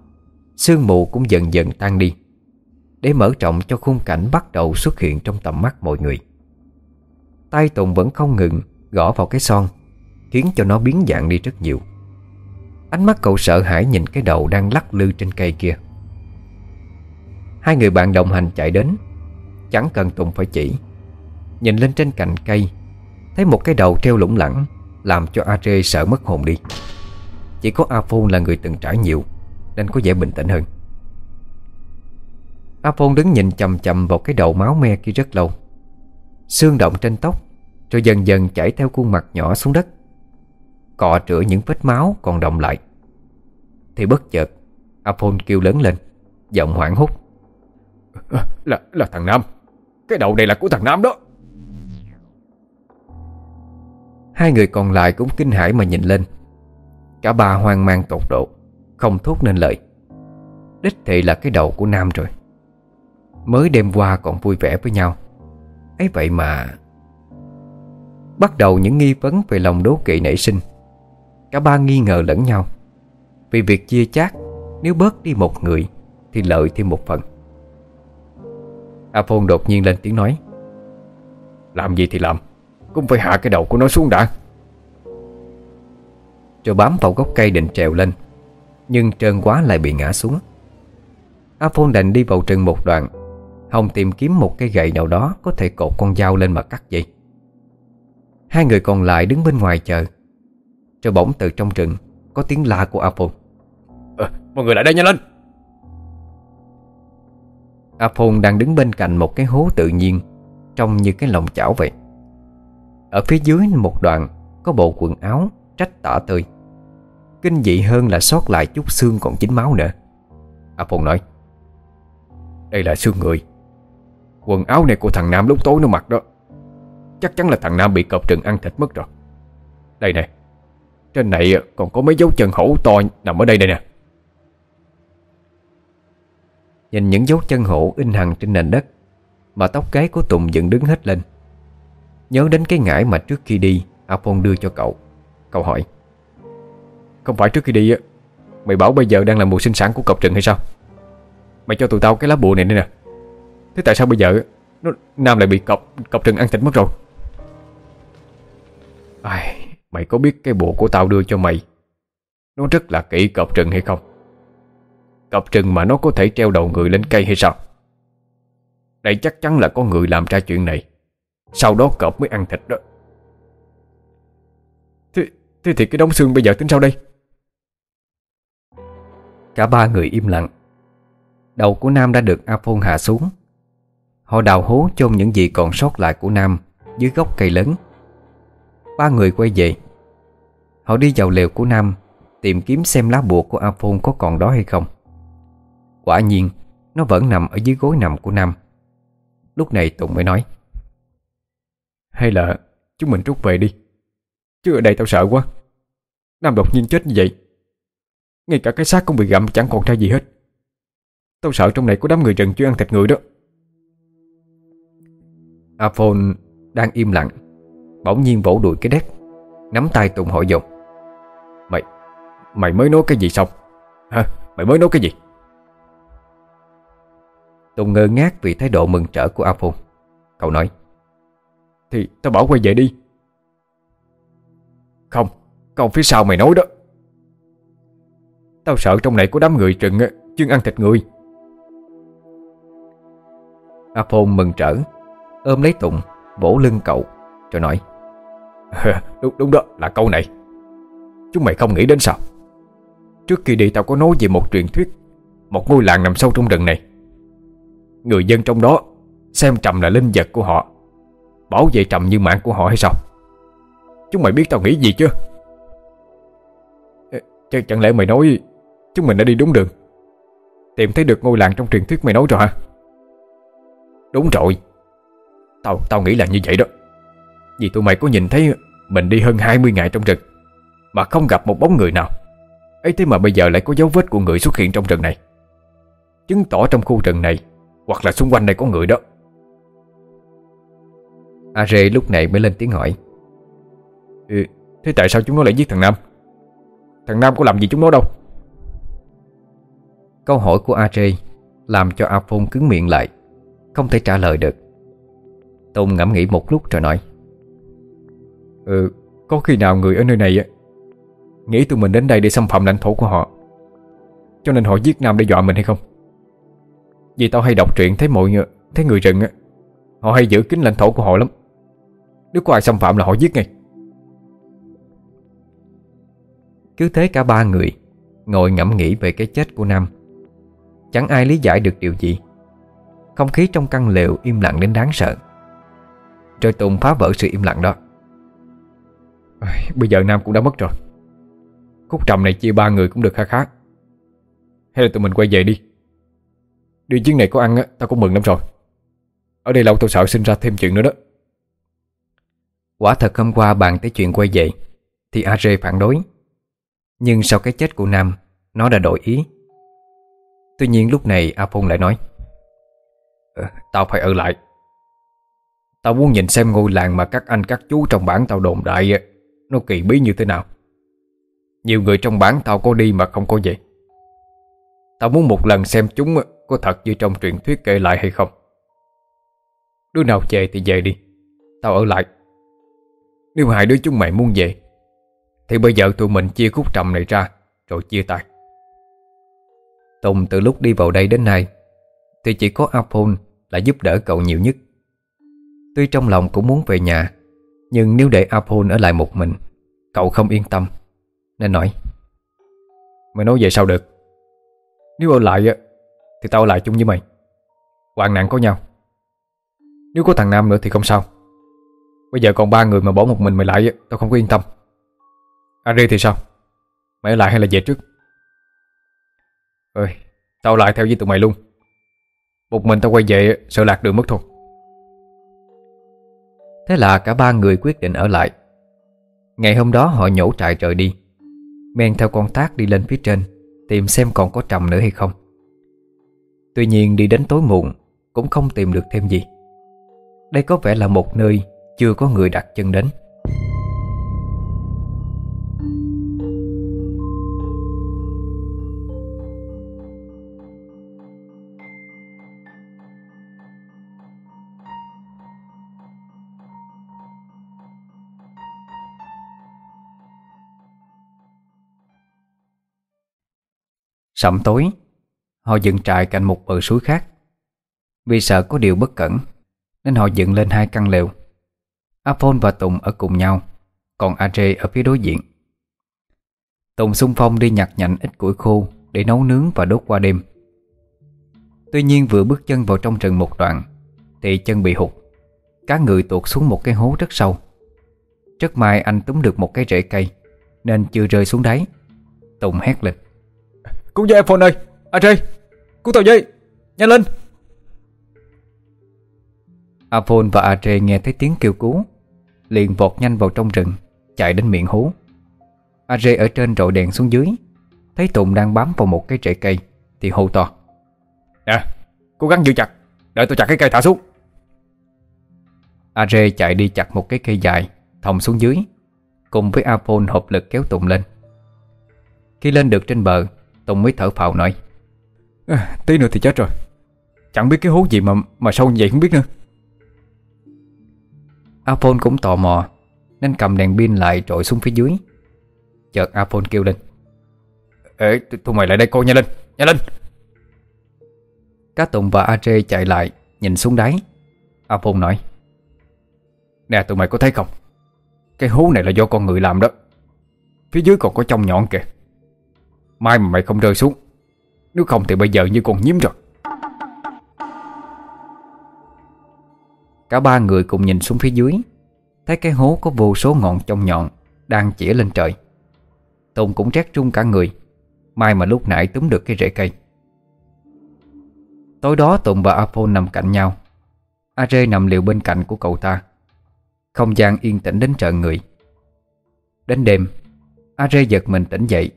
Sương mù cũng dần dần tan đi, Để mở rộng cho khung cảnh bắt đầu xuất hiện trong tầm mắt mọi người. Tay Tùng vẫn không ngừng Gõ vào cái son, Khiến cho nó biến dạng đi rất nhiều. Ánh mắt cậu sợ hãi nhìn cái đầu đang lắc lư trên cây kia. Hai người bạn đồng hành chạy đến, Chẳng cần Tùng phải chỉ. Nhìn lên trên cành cây, Thấy một cái đầu treo lủng lẳng, Làm cho A Rê sợ mất hồn đi. Chỉ có A Phôn là người từng trải nhiều. Nên có vẻ bình tĩnh hơn. A Phôn đứng nhìn chầm chầm vào cái đầu máu me kia rất lâu. Xương động trên tóc Rồi dần dần chảy theo khuôn mặt nhỏ xuống đất. Cọ rửa những vết máu còn động lại. Thì bất chợt A Phôn kêu lớn lên Giọng hoảng hốt. Là là thằng Nam. Cái đầu này là của thằng Nam đó. Hai người còn lại cũng kinh hãi mà nhìn lên. Cả ba hoang mang tột độ không thốt nên lời. Đích thị là cái đầu của Nam rồi. Mới đêm qua còn vui vẻ với nhau. Ấy vậy mà Bắt đầu những nghi vấn về lòng đố kỵ nảy sinh. Cả ba nghi ngờ lẫn nhau. Vì việc chia chác, Nếu bớt đi một người, Thì lợi thêm một phần. A Phôn đột nhiên lên tiếng nói, Làm gì thì làm, Cũng phải hạ cái đầu của nó xuống đã. Rồi bám vào gốc cây định trèo lên. Nhưng trơn quá lại bị ngã xuống. A Phôn đành đi vào rừng một đoạn. Hồng tìm kiếm một cây gậy nào đó Có thể cột con dao lên mà cắt dây Hai người còn lại đứng bên ngoài chờ. Rồi bỗng từ trong rừng Có tiếng la của A Phôn à, Mọi người lại đây nhanh lên. A Phôn đang đứng bên cạnh một cái hố tự nhiên Trông như cái lồng chảo vậy. Ở phía dưới một đoạn Có bộ quần áo trách tả tươi Kinh dị hơn là sót lại chút xương còn chín máu nữa. A Phong nói, Đây là xương người. Quần áo này của thằng Nam lúc tối nó mặc đó, Chắc chắn là thằng Nam bị cọp trừng ăn thịt mất rồi. Đây nè, Trên này còn có mấy dấu chân hổ to nằm ở đây đây nè. Nhìn những dấu chân hổ in hằn trên nền đất, Mà tóc gáy của Tùng dựng đứng hết lên. Nhớ đến cái ngải mà trước khi đi Apon đưa cho cậu. Cậu hỏi không phải trước khi đi Mày bảo bây giờ đang là mùa sinh sản của cọc trừng hay sao? Mày cho tụi tao cái lá bùa này nữa nè. Thế tại sao bây giờ nó, Nam lại bị cọc cọc trừng ăn thịt mất rồi? Ai, Mày có biết cái bùa của tao đưa cho mày Nó rất là kỹ cọc trừng hay không? Cọc trừng mà nó có thể treo đầu người lên cây hay sao? Đây chắc chắn là có người làm ra chuyện này Sau đó cọp mới ăn thịt đó. Thế, thế thì cái đống xương bây giờ tính sao đây? Cả ba người im lặng. Đầu của Nam đã được A Phôn hạ xuống. Họ đào hố chôn những gì còn sót lại của Nam Dưới gốc cây lớn. Ba người quay về. Họ đi vào lều của Nam, Tìm kiếm xem lá bùa của A Phôn có còn đó hay không. Quả nhiên, Nó vẫn nằm ở dưới gối nằm của Nam. Lúc này Tùng mới nói, Hay là chúng mình rút về đi. Chứ ở đây tao sợ quá. Nam đột nhiên chết như vậy ngay cả cái xác cũng bị gặm, chẳng còn ra gì hết. Tao sợ trong này có đám người rừng chưa ăn thịt người đó. Aphone đang im lặng, Bỗng nhiên vỗ đùi cái đét, Nắm tay Tùng hỏi dồn Mày Mày mới nói cái gì xong? Hả? Mày mới nói cái gì? Tùng ngơ ngác vì thái độ mừng trở của Aphone Cậu nói, Thì tao bảo quay về đi. Không, Còn phía sau mày nói đó. Tao sợ trong này có đám người trừng Chuyên ăn thịt người. Aphone mừng trở, Ôm lấy Tùng, Vỗ lưng cậu, Rồi nói Đúng đúng đó, là câu này. Chúng mày không nghĩ đến sao? Trước khi đi tao có nói về một truyền thuyết, Một ngôi làng nằm sâu trong rừng này. Người dân trong đó Xem Trầm là linh vật của họ, Bảo vệ Trầm như mạng của họ hay sao? Chúng mày biết tao nghĩ gì chưa? Ch Chẳng lẽ mày nói Chúng mình đã đi đúng đường. Tìm thấy được ngôi làng trong truyền thuyết mày nói rồi hả? Đúng rồi. Tao tao nghĩ là như vậy đó. Vì tụi mày có nhìn thấy Mình đi hơn 20 ngày trong rừng Mà không gặp một bóng người nào. Ấy thế mà bây giờ lại có dấu vết của người xuất hiện trong rừng này. Chứng tỏ trong khu rừng này Hoặc là xung quanh đây có người đó. A Rê lúc này mới lên tiếng hỏi. Ừ, Thế tại sao chúng nó lại giết thằng Nam? Thằng Nam có làm gì chúng nó đâu? Câu hỏi của A Làm cho A Phôn cứng miệng lại, Không thể trả lời được. Tùng ngẫm nghĩ một lúc rồi nói Ừ Có khi nào người ở nơi này Nghĩ tụi mình đến đây để xâm phạm lãnh thổ của họ, Cho nên họ giết Nam để dọa mình hay không? Vì tao hay đọc truyện thấy mọi người Thấy người rừng Họ hay giữ kín lãnh thổ của họ lắm. Nếu có ai xâm phạm là họ giết ngay. Cứ thế cả ba người Ngồi ngẫm nghĩ về cái chết của Nam. Chẳng ai lý giải được điều gì. Không khí trong căn lều im lặng đến đáng sợ. Rồi Tùng phá vỡ sự im lặng đó. Bây giờ Nam cũng đã mất rồi. Khúc trầm này chia ba người cũng được khá khá. Hay là tụi mình quay về đi. Đi chuyến này có ăn á, Tao cũng mừng lắm rồi. Ở đây lâu tao sợ sinh ra thêm chuyện nữa đó. Quả thật hôm qua bàn tới chuyện quay về, Thì AJ phản đối. Nhưng sau cái chết của Nam, Nó đã đổi ý. Tuy nhiên lúc này A Phong lại nói ờ, Tao phải ở lại. Tao muốn nhìn xem ngôi làng mà các anh các chú trong bản tao đồn đại Nó kỳ bí như thế nào. Nhiều người trong bản tao có đi mà không có về. Tao muốn một lần xem chúng có thật như trong truyền thuyết kể lại hay không. Đứa nào về thì về đi, Tao ở lại. Nếu hai đứa chúng mày muốn về, Thì bây giờ tụi mình chia khúc trầm này ra, Rồi chia tay. Tùng từ lúc đi vào đây đến nay, Thì chỉ có Apple là giúp đỡ cậu nhiều nhất. Tuy trong lòng cũng muốn về nhà, Nhưng nếu để Apple ở lại một mình, Cậu không yên tâm, Nên nói, Mày nói vậy sao được? Nếu ở lại Thì tao ở lại chung với mày. Hoạn nạn có nhau. Nếu có thằng Nam nữa thì không sao. Bây giờ còn ba người mà bỏ một mình mày lại Tao không có yên tâm. Ari thì sao? Mày ở lại hay là về trước? Ơi Tao lại theo với tụi mày luôn. Một mình tao quay về, sợ lạc đường mất thôi. Thế là cả ba người quyết định ở lại. Ngày hôm đó họ nhổ trại trời đi, Men theo con tác đi lên phía trên, Tìm xem còn có trầm nữa hay không. Tuy nhiên đi đến tối muộn, Cũng không tìm được thêm gì. Đây có vẻ là một nơi Chưa có người đặt chân đến. Sẩm tối. Họ dựng trại cạnh một bờ suối khác. Vì sợ có điều bất cẩn, Nên họ dựng lên hai căn lều. Apol và Tùng ở cùng nhau, Còn AJ ở phía đối diện. Tùng xung phong đi nhặt nhạnh ít củi khô Để nấu nướng và đốt qua đêm. Tuy nhiên vừa bước chân vào trong rừng một đoạn, Thì chân bị hụt. Cá người tuột xuống một cái hố rất sâu. Rất may anh túm được một cái rễ cây, Nên chưa rơi xuống đáy. Tùng hét lên. Cứu với iPhone ơi AJ Cứu tao với Nhanh lên. Apol và AJ nghe thấy tiếng kêu cứu Liền vọt nhanh vào trong rừng Chạy đến miệng hố AJ ở trên rọi đèn xuống dưới Thấy Tùng đang bám vào một cái rễ cây Thì hô to. Nè cố gắng giữ chặt Đợi tôi chặt cái cây thả xuống. AJ chạy đi chặt một cái cây dài Thòng xuống dưới Cùng với Apol hợp lực kéo Tùng lên. Khi lên được trên bờ Tùng mới thở phào nói. À, Tí nữa thì chết rồi. Chẳng biết cái hố gì mà mà sâu như vậy không biết nữa. Apol cũng tò mò Nên cầm đèn pin lại trội xuống phía dưới. Chợt Apol kêu lên. Ê tụi mày lại đây coi nhanh lên Nhanh lên Cá Tùng và AJ chạy lại Nhìn xuống đáy. Apol nói. Nè tụi mày có thấy không? Cái hố này là do con người làm đó. Phía dưới còn có trong nhọn kìa Mai mà mày không rơi xuống. Nếu không thì bây giờ như con nhím rồi. Cả ba người cùng nhìn xuống phía dưới. Thấy cái hố có vô số ngọn trong nhọn Đang chĩa lên trời. Tùng cũng rét run cả người. Mai mà lúc nãy túm được cái rễ cây. Tối đó Tùng và Apol nằm cạnh nhau. Are nằm liều bên cạnh của cậu ta. Không gian yên tĩnh đến trợ người. Đến đêm Are giật mình tỉnh dậy.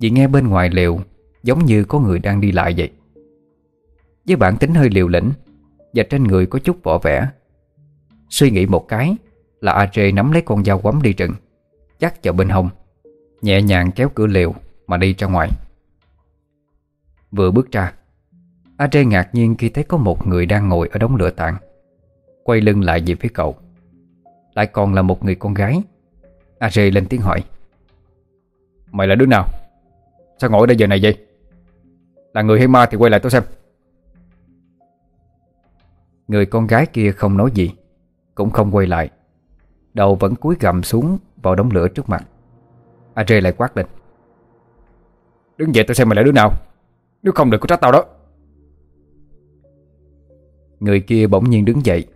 Vì nghe bên ngoài liều Giống như có người đang đi lại vậy. Với bản tính hơi liều lĩnh, Và trên người có chút vỏ vẻ, Suy nghĩ một cái Là AJ nắm lấy con dao quắm đi rừng Chắc vào bên hông, Nhẹ nhàng kéo cửa liều Mà đi ra ngoài. Vừa bước ra AJ ngạc nhiên khi thấy có một người đang ngồi ở đống lửa tàn Quay lưng lại về phía cậu. Lại còn là một người con gái. AJ lên tiếng hỏi, Mày là đứa nào? Sao ngồi đây giờ này vậy? Là người hay ma thì quay lại tôi xem. Người con gái kia không nói gì, Cũng không quay lại. Đầu vẫn cúi gầm xuống vào đống lửa trước mặt. Andre lại quát lên. Đứng dậy tôi xem mày là đứa nào. Nếu không được có trách tao đó. Người kia bỗng nhiên đứng dậy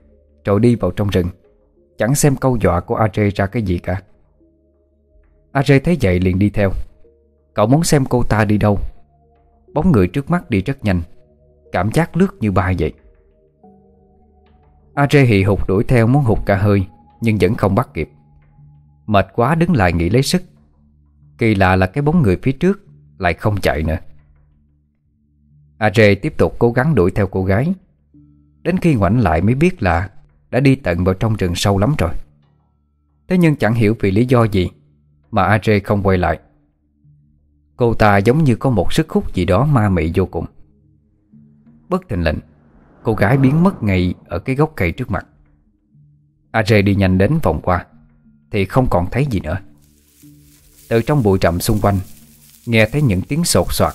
Rồi đi vào trong rừng. Chẳng xem câu dọa của Andre ra cái gì cả. Andre thấy vậy liền đi theo. Cậu muốn xem cô ta đi đâu? Bóng người trước mắt đi rất nhanh. Cảm giác lướt như bay vậy. Andre hì hục đuổi theo muốn hụt cả hơi, Nhưng vẫn không bắt kịp. Mệt quá đứng lại nghỉ lấy sức. Kỳ lạ là cái bóng người phía trước Lại không chạy nữa. Andre tiếp tục cố gắng đuổi theo cô gái. Đến khi ngoảnh lại mới biết là Đã đi tận vào trong rừng sâu lắm rồi. Thế nhưng chẳng hiểu vì lý do gì Mà Andre không quay lại. Cô ta giống như có một sức hút gì đó ma mị vô cùng. Bất thình lệnh, Cô gái biến mất ngay ở cái gốc cây trước mặt. Andre đi nhanh đến vòng qua, Thì không còn thấy gì nữa. Từ trong bụi rậm xung quanh, Nghe thấy những tiếng sột soạt,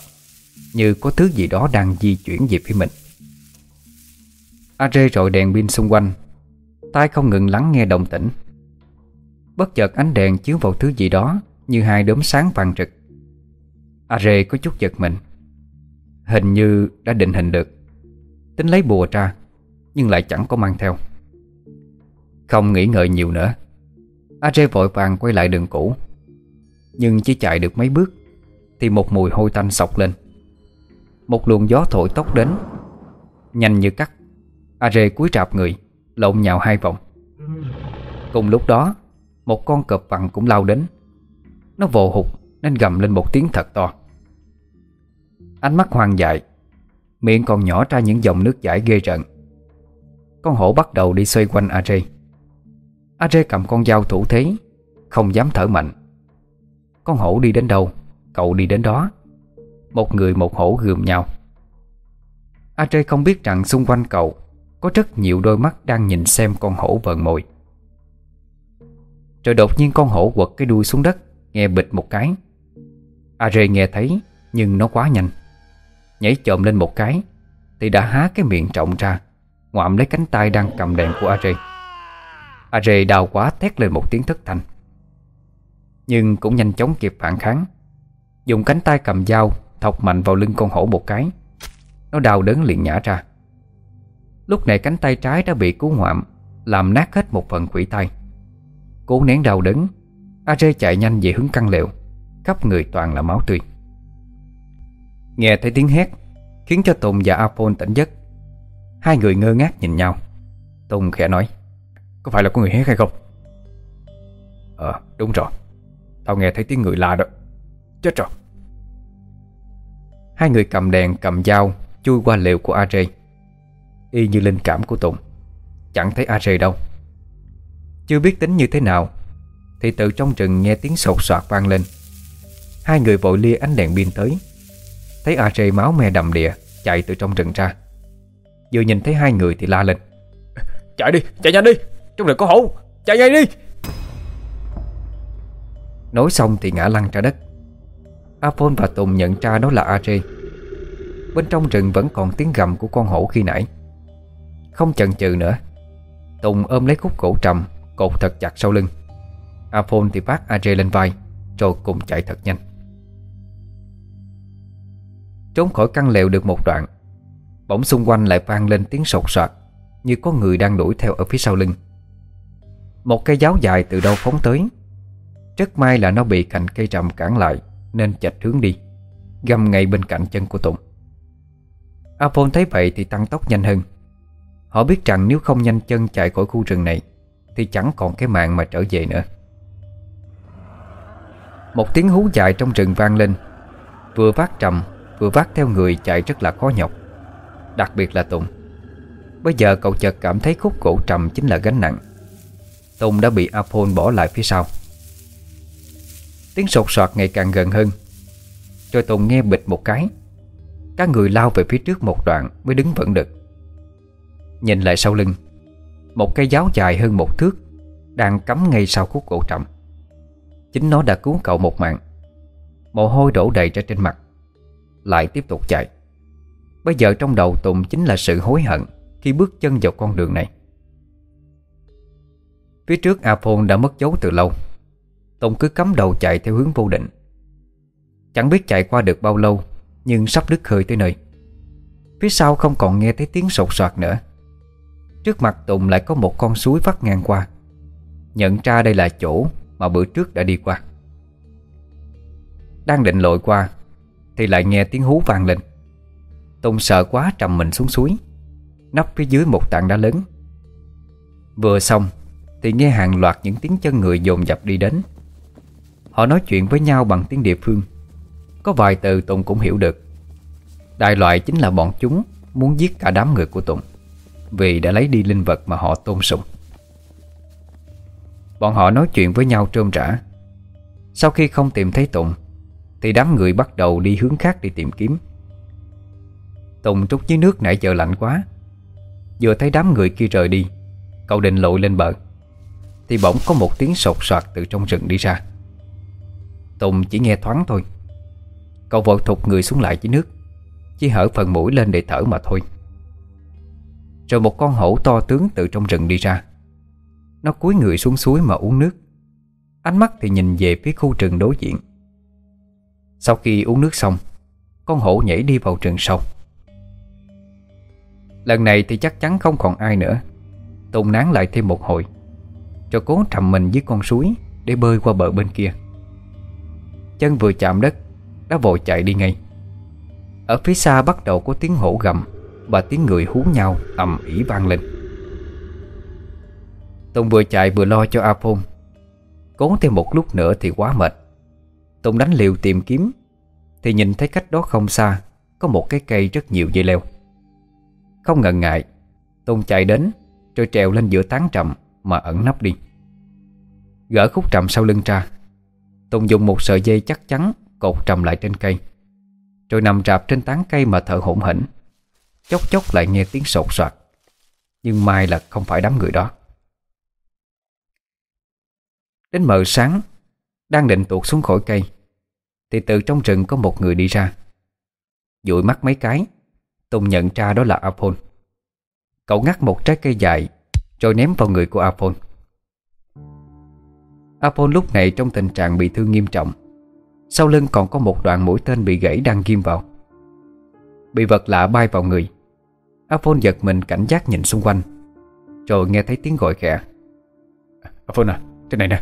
Như có thứ gì đó đang di chuyển về phía mình. Andre rọi đèn pin xung quanh, Tai không ngừng lắng nghe động tĩnh. Bất chợt ánh đèn chiếu vào thứ gì đó Như hai đốm sáng vàng rực. A Rê có chút giật mình. Hình như đã định hình được. Tính lấy bùa ra, Nhưng lại chẳng có mang theo. Không nghĩ ngợi nhiều nữa, A Rê vội vàng quay lại đường cũ. Nhưng chỉ chạy được mấy bước, Thì một mùi hôi tanh sọc lên. Một luồng gió thổi tóc đến, Nhanh như cắt. A Rê cúi rạp người, Lộn nhào hai vòng. Cùng lúc đó, Một con cọp vằn cũng lao đến. Nó vồ hụt, nên gầm lên một tiếng thật to. Ánh mắt hoang dại. Miệng còn nhỏ ra những dòng nước giải ghê rợn. Con hổ bắt đầu đi xoay quanh Are Are cầm con dao thủ thế, Không dám thở mạnh. Con hổ đi đến đâu? Cậu đi đến đó. Một người một hổ gườm nhau. Are không biết rằng xung quanh cậu Có rất nhiều đôi mắt đang nhìn xem con hổ vờn mồi Rồi đột nhiên con hổ quật cái đuôi xuống đất, Nghe bịch một cái. Are nghe thấy, Nhưng nó quá nhanh. Nhảy chồm lên một cái, Thì đã há cái miệng trọng ra, Ngoạm lấy cánh tay đang cầm đèn của Are Are đau quá thét lên một tiếng thất thanh. Nhưng cũng nhanh chóng kịp phản kháng. Dùng cánh tay cầm dao, Thọc mạnh vào lưng con hổ một cái. Nó đau đớn liền nhả ra. Lúc này cánh tay trái đã bị cứu ngoạm, Làm nát hết một phần quỷ tay. Cố nén đau đớn Are chạy nhanh về hướng căn lều. Khắp người toàn là máu tươi. Nghe thấy tiếng hét, Khiến cho Tùng và Apol tỉnh giấc. Hai người ngơ ngác nhìn nhau. Tùng khẽ nói, Có phải là có người hét hay không? Ờ đúng rồi. Tao nghe thấy tiếng người la đó. Chết rồi. Hai người cầm đèn, cầm dao, Chui qua lều của AJ Y như linh cảm của Tùng. Chẳng thấy AJ đâu. Chưa biết tính như thế nào, Thì từ trong rừng nghe tiếng sột soạt vang lên. Hai người vội lia ánh đèn pin tới. Thấy a rê máu me đầm đìa Chạy từ trong rừng ra. Vừa nhìn thấy hai người thì la lên. Chạy đi, chạy nhanh đi Trong rừng có hổ, chạy nhanh đi. Nói xong thì ngã lăn ra đất. Apol và Tùng nhận ra đó là a rê. Bên trong rừng vẫn còn tiếng gầm của con hổ khi nãy. Không chần chừ nữa Tùng ôm lấy khúc cổ trầm Cột thật chặt sau lưng. Apol thì vác a rê lên vai Rồi cùng chạy thật nhanh. Trốn khỏi căn lều được một đoạn. Bỗng xung quanh lại vang lên tiếng sột soạt, Như có người đang đuổi theo ở phía sau lưng. Một cây giáo dài từ đâu phóng tới? Rất may là nó bị cành cây rậm cản lại, Nên chạch hướng đi, Găm ngay bên cạnh chân của Tùng. Apol thấy vậy thì tăng tốc nhanh hơn. Họ biết rằng nếu không nhanh chân chạy khỏi khu rừng này, Thì chẳng còn cái mạng mà trở về nữa. Một tiếng hú dài trong rừng vang lên, Vừa vác trầm Vừa vác theo người chạy rất là khó nhọc. Đặc biệt là Tùng. Bây giờ cậu chợt cảm thấy khúc cổ trầm chính là gánh nặng. Tùng đã bị Apol bỏ lại phía sau. Tiếng sột soạt ngày càng gần hơn. Rồi Tùng nghe bịch một cái. Các người lao về phía trước một đoạn Mới đứng vững được. Nhìn lại sau lưng, Một cây giáo dài hơn một thước Đang cắm ngay sau khúc cổ trầm. Chính nó đã cứu cậu một mạng. Mồ hôi đổ đầy ra trên mặt. Lại tiếp tục chạy. Bây giờ trong đầu Tùng chính là sự hối hận Khi bước chân vào con đường này. Phía trước Apol đã mất dấu từ lâu. Tùng cứ cắm đầu chạy theo hướng vô định. Chẳng biết chạy qua được bao lâu, Nhưng sắp đứt hơi tới nơi. Phía sau không còn nghe thấy tiếng sột soạt nữa. Trước mặt Tùng lại có một con suối vắt ngang qua. Nhận ra đây là chỗ Mà bữa trước đã đi qua. Đang định lội qua thì lại nghe tiếng hú vang lên. Tùng sợ quá trầm mình xuống suối Nắp phía dưới một tảng đá lớn. Vừa xong Thì nghe hàng loạt những tiếng chân người dồn dập đi đến. Họ nói chuyện với nhau bằng tiếng địa phương. Có vài từ Tùng cũng hiểu được. Đại loại chính là bọn chúng Muốn giết cả đám người của Tùng Vì đã lấy đi linh vật mà họ tôn sùng. Bọn họ nói chuyện với nhau trôm trả Sau khi không tìm thấy Tùng thì đám người bắt đầu đi hướng khác đi tìm kiếm. Tùng trút dưới nước nãy giờ lạnh quá. Vừa thấy đám người kia rời đi, Cậu định lội lên bờ. Thì bỗng có một tiếng sột soạt từ trong rừng đi ra. Tùng chỉ nghe thoáng thôi. Cậu vội thụt người xuống lại dưới nước, Chỉ hở phần mũi lên để thở mà thôi. Rồi một con hổ to tướng từ trong rừng đi ra. Nó cúi người xuống suối mà uống nước. Ánh mắt thì nhìn về phía khu rừng đối diện. Sau khi uống nước xong, Con hổ nhảy đi vào rừng sâu. Lần này thì chắc chắn không còn ai nữa. Tùng nán lại thêm một hồi, Cho cố trầm mình dưới con suối Để bơi qua bờ bên kia. Chân vừa chạm đất, Đã vội chạy đi ngay. Ở phía xa bắt đầu có tiếng hổ gầm Và tiếng người hú nhau ầm ỉ vang lên. Tùng vừa chạy vừa lo cho A Phong. Cố thêm một lúc nữa thì quá mệt. Tùng đánh liều tìm kiếm, Thì nhìn thấy cách đó không xa, Có một cái cây rất nhiều dây leo. Không ngần ngại, Tùng chạy đến, Rồi trèo lên giữa tán trầm Mà ẩn nấp đi. Gỡ khúc trầm sau lưng ra, Tùng dùng một sợi dây chắc chắn Cột trầm lại trên cây, Rồi nằm rạp trên tán cây mà thở hổn hỉnh Chốc chốc lại nghe tiếng sột soạt, Nhưng may là không phải đám người đó. Đến mờ sáng đang định tuột xuống khỏi cây Thì từ trong rừng có một người đi ra. Dụi mắt mấy cái Tùng nhận ra đó là Apol. Cậu ngắt một trái cây dài Rồi ném vào người của Apol. Apol lúc này trong tình trạng bị thương nghiêm trọng. Sau lưng còn có một đoạn mũi tên bị gãy đang ghim vào. Bị vật lạ bay vào người. Apol giật mình cảnh giác nhìn xung quanh Rồi nghe thấy tiếng gọi khẽ. Apol à, trên này nè.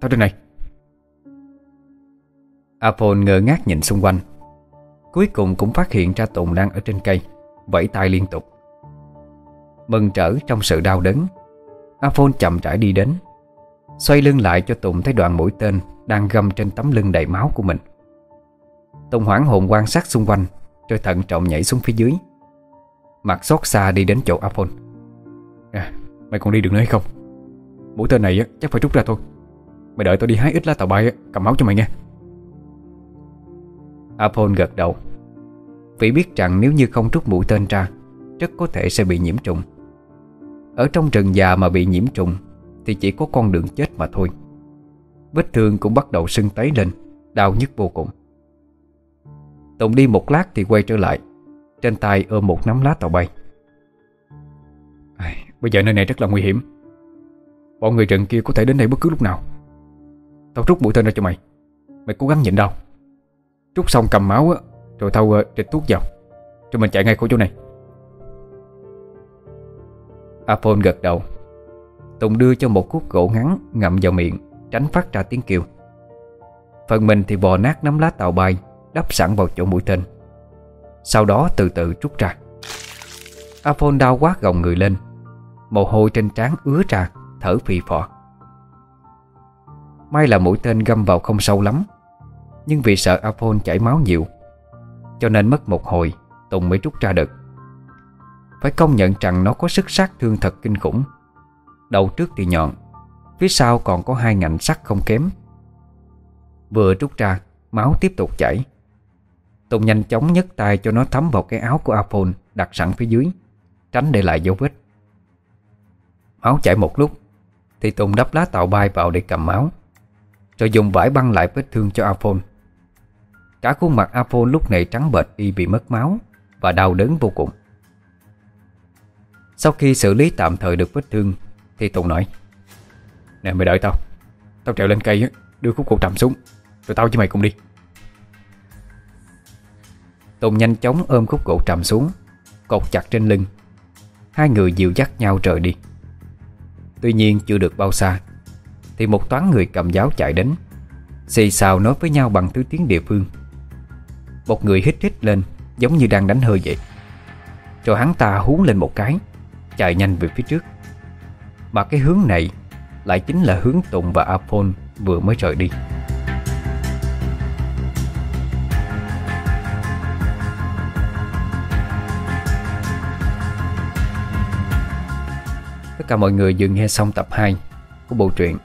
Tao trên này. Apple ngơ ngác nhìn xung quanh. Cuối cùng cũng phát hiện ra Tùng đang ở trên cây Vẫy tay liên tục. Mừng trở trong sự đau đớn Apple chậm rãi đi đến Xoay lưng lại cho Tùng thấy đoạn mũi tên Đang găm trên tấm lưng đầy máu của mình. Tùng hoảng hồn quan sát xung quanh Rồi thận trọng nhảy xuống phía dưới. Mặt xót xa đi đến chỗ Apple. à, Mày còn đi được nữa hay không? Mũi tên này chắc phải rút ra thôi. Mày đợi tao đi hái ít lá tàu bay Cầm máu cho mày nghe. Apol gật đầu. Vì biết rằng nếu như không rút mũi tên ra Rất có thể sẽ bị nhiễm trùng. Ở trong rừng già mà bị nhiễm trùng Thì chỉ có con đường chết mà thôi. Vết thương cũng bắt đầu sưng tấy lên Đau nhức vô cùng. Tùng đi một lát thì quay trở lại Trên tay ôm một nắm lá tàu bay. À, Bây giờ nơi này rất là nguy hiểm. Bọn người rừng kia có thể đến đây bất cứ lúc nào. Tao rút mũi tên ra cho mày. Mày cố gắng nhịn đau. Trút xong cầm máu á Rồi thâu uh, trịch thuốc vào. Rồi mình chạy ngay khỏi chỗ này. Apol gật đầu. Tùng đưa cho một khúc gỗ ngắn Ngậm vào miệng Tránh phát ra tiếng kêu. Phần mình thì bò nát nắm lá tàu bay Đắp sẵn vào chỗ mũi tên. Sau đó từ từ rút ra. Apol đau quá gồng người lên. Mồ hôi trên trán ứa ra Thở phì phò. May là mũi tên găm vào không sâu lắm nhưng vì sợ Apol chảy máu nhiều, Cho nên mất một hồi, Tùng mới rút ra được. Phải công nhận rằng nó có sức sát thương thật kinh khủng. Đầu trước thì nhọn, Phía sau còn có hai ngạnh sắc không kém. Vừa rút ra, Máu tiếp tục chảy. Tùng nhanh chóng nhấc tay cho nó thấm vào cái áo của Apol Đặt sẵn phía dưới, Tránh để lại dấu vết. Máu chảy một lúc, Thì Tùng đắp lá tàu bay vào để cầm máu, Rồi dùng vải băng lại vết thương cho Apol Cả khuôn mặt Apo lúc này trắng bệch y bị mất máu Và đau đớn vô cùng. Sau khi xử lý tạm thời được vết thương, Thì Tùng nói, Nè, mày đợi tao. Tao trèo lên cây đưa khúc cột trầm xuống, Rồi tao với mày cùng đi. Tùng nhanh chóng ôm khúc gỗ trầm xuống, Cột chặt trên lưng. Hai người dìu dắt nhau rời đi. Tuy nhiên chưa được bao xa, Thì một toán người cầm giáo chạy đến, Xì xào nói với nhau bằng thứ tiếng địa phương. Một người hít hít lên, Giống như đang đánh hơi vậy Rồi hắn ta hú lên một cái, Chạy nhanh về phía trước Mà cái hướng này Lại chính là hướng Tùng và Apol vừa mới rời đi Tất cả mọi người vừa nghe xong tập 2 của bộ truyện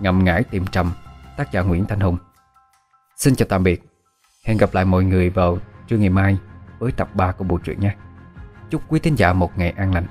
Ngầm ngải tìm trầm, tác giả Nguyễn Thanh Hùng. Xin chào tạm biệt. Hẹn gặp lại mọi người vào trưa ngày mai với tập 3 của bộ truyện nha. Chúc quý thính giả một ngày an lành.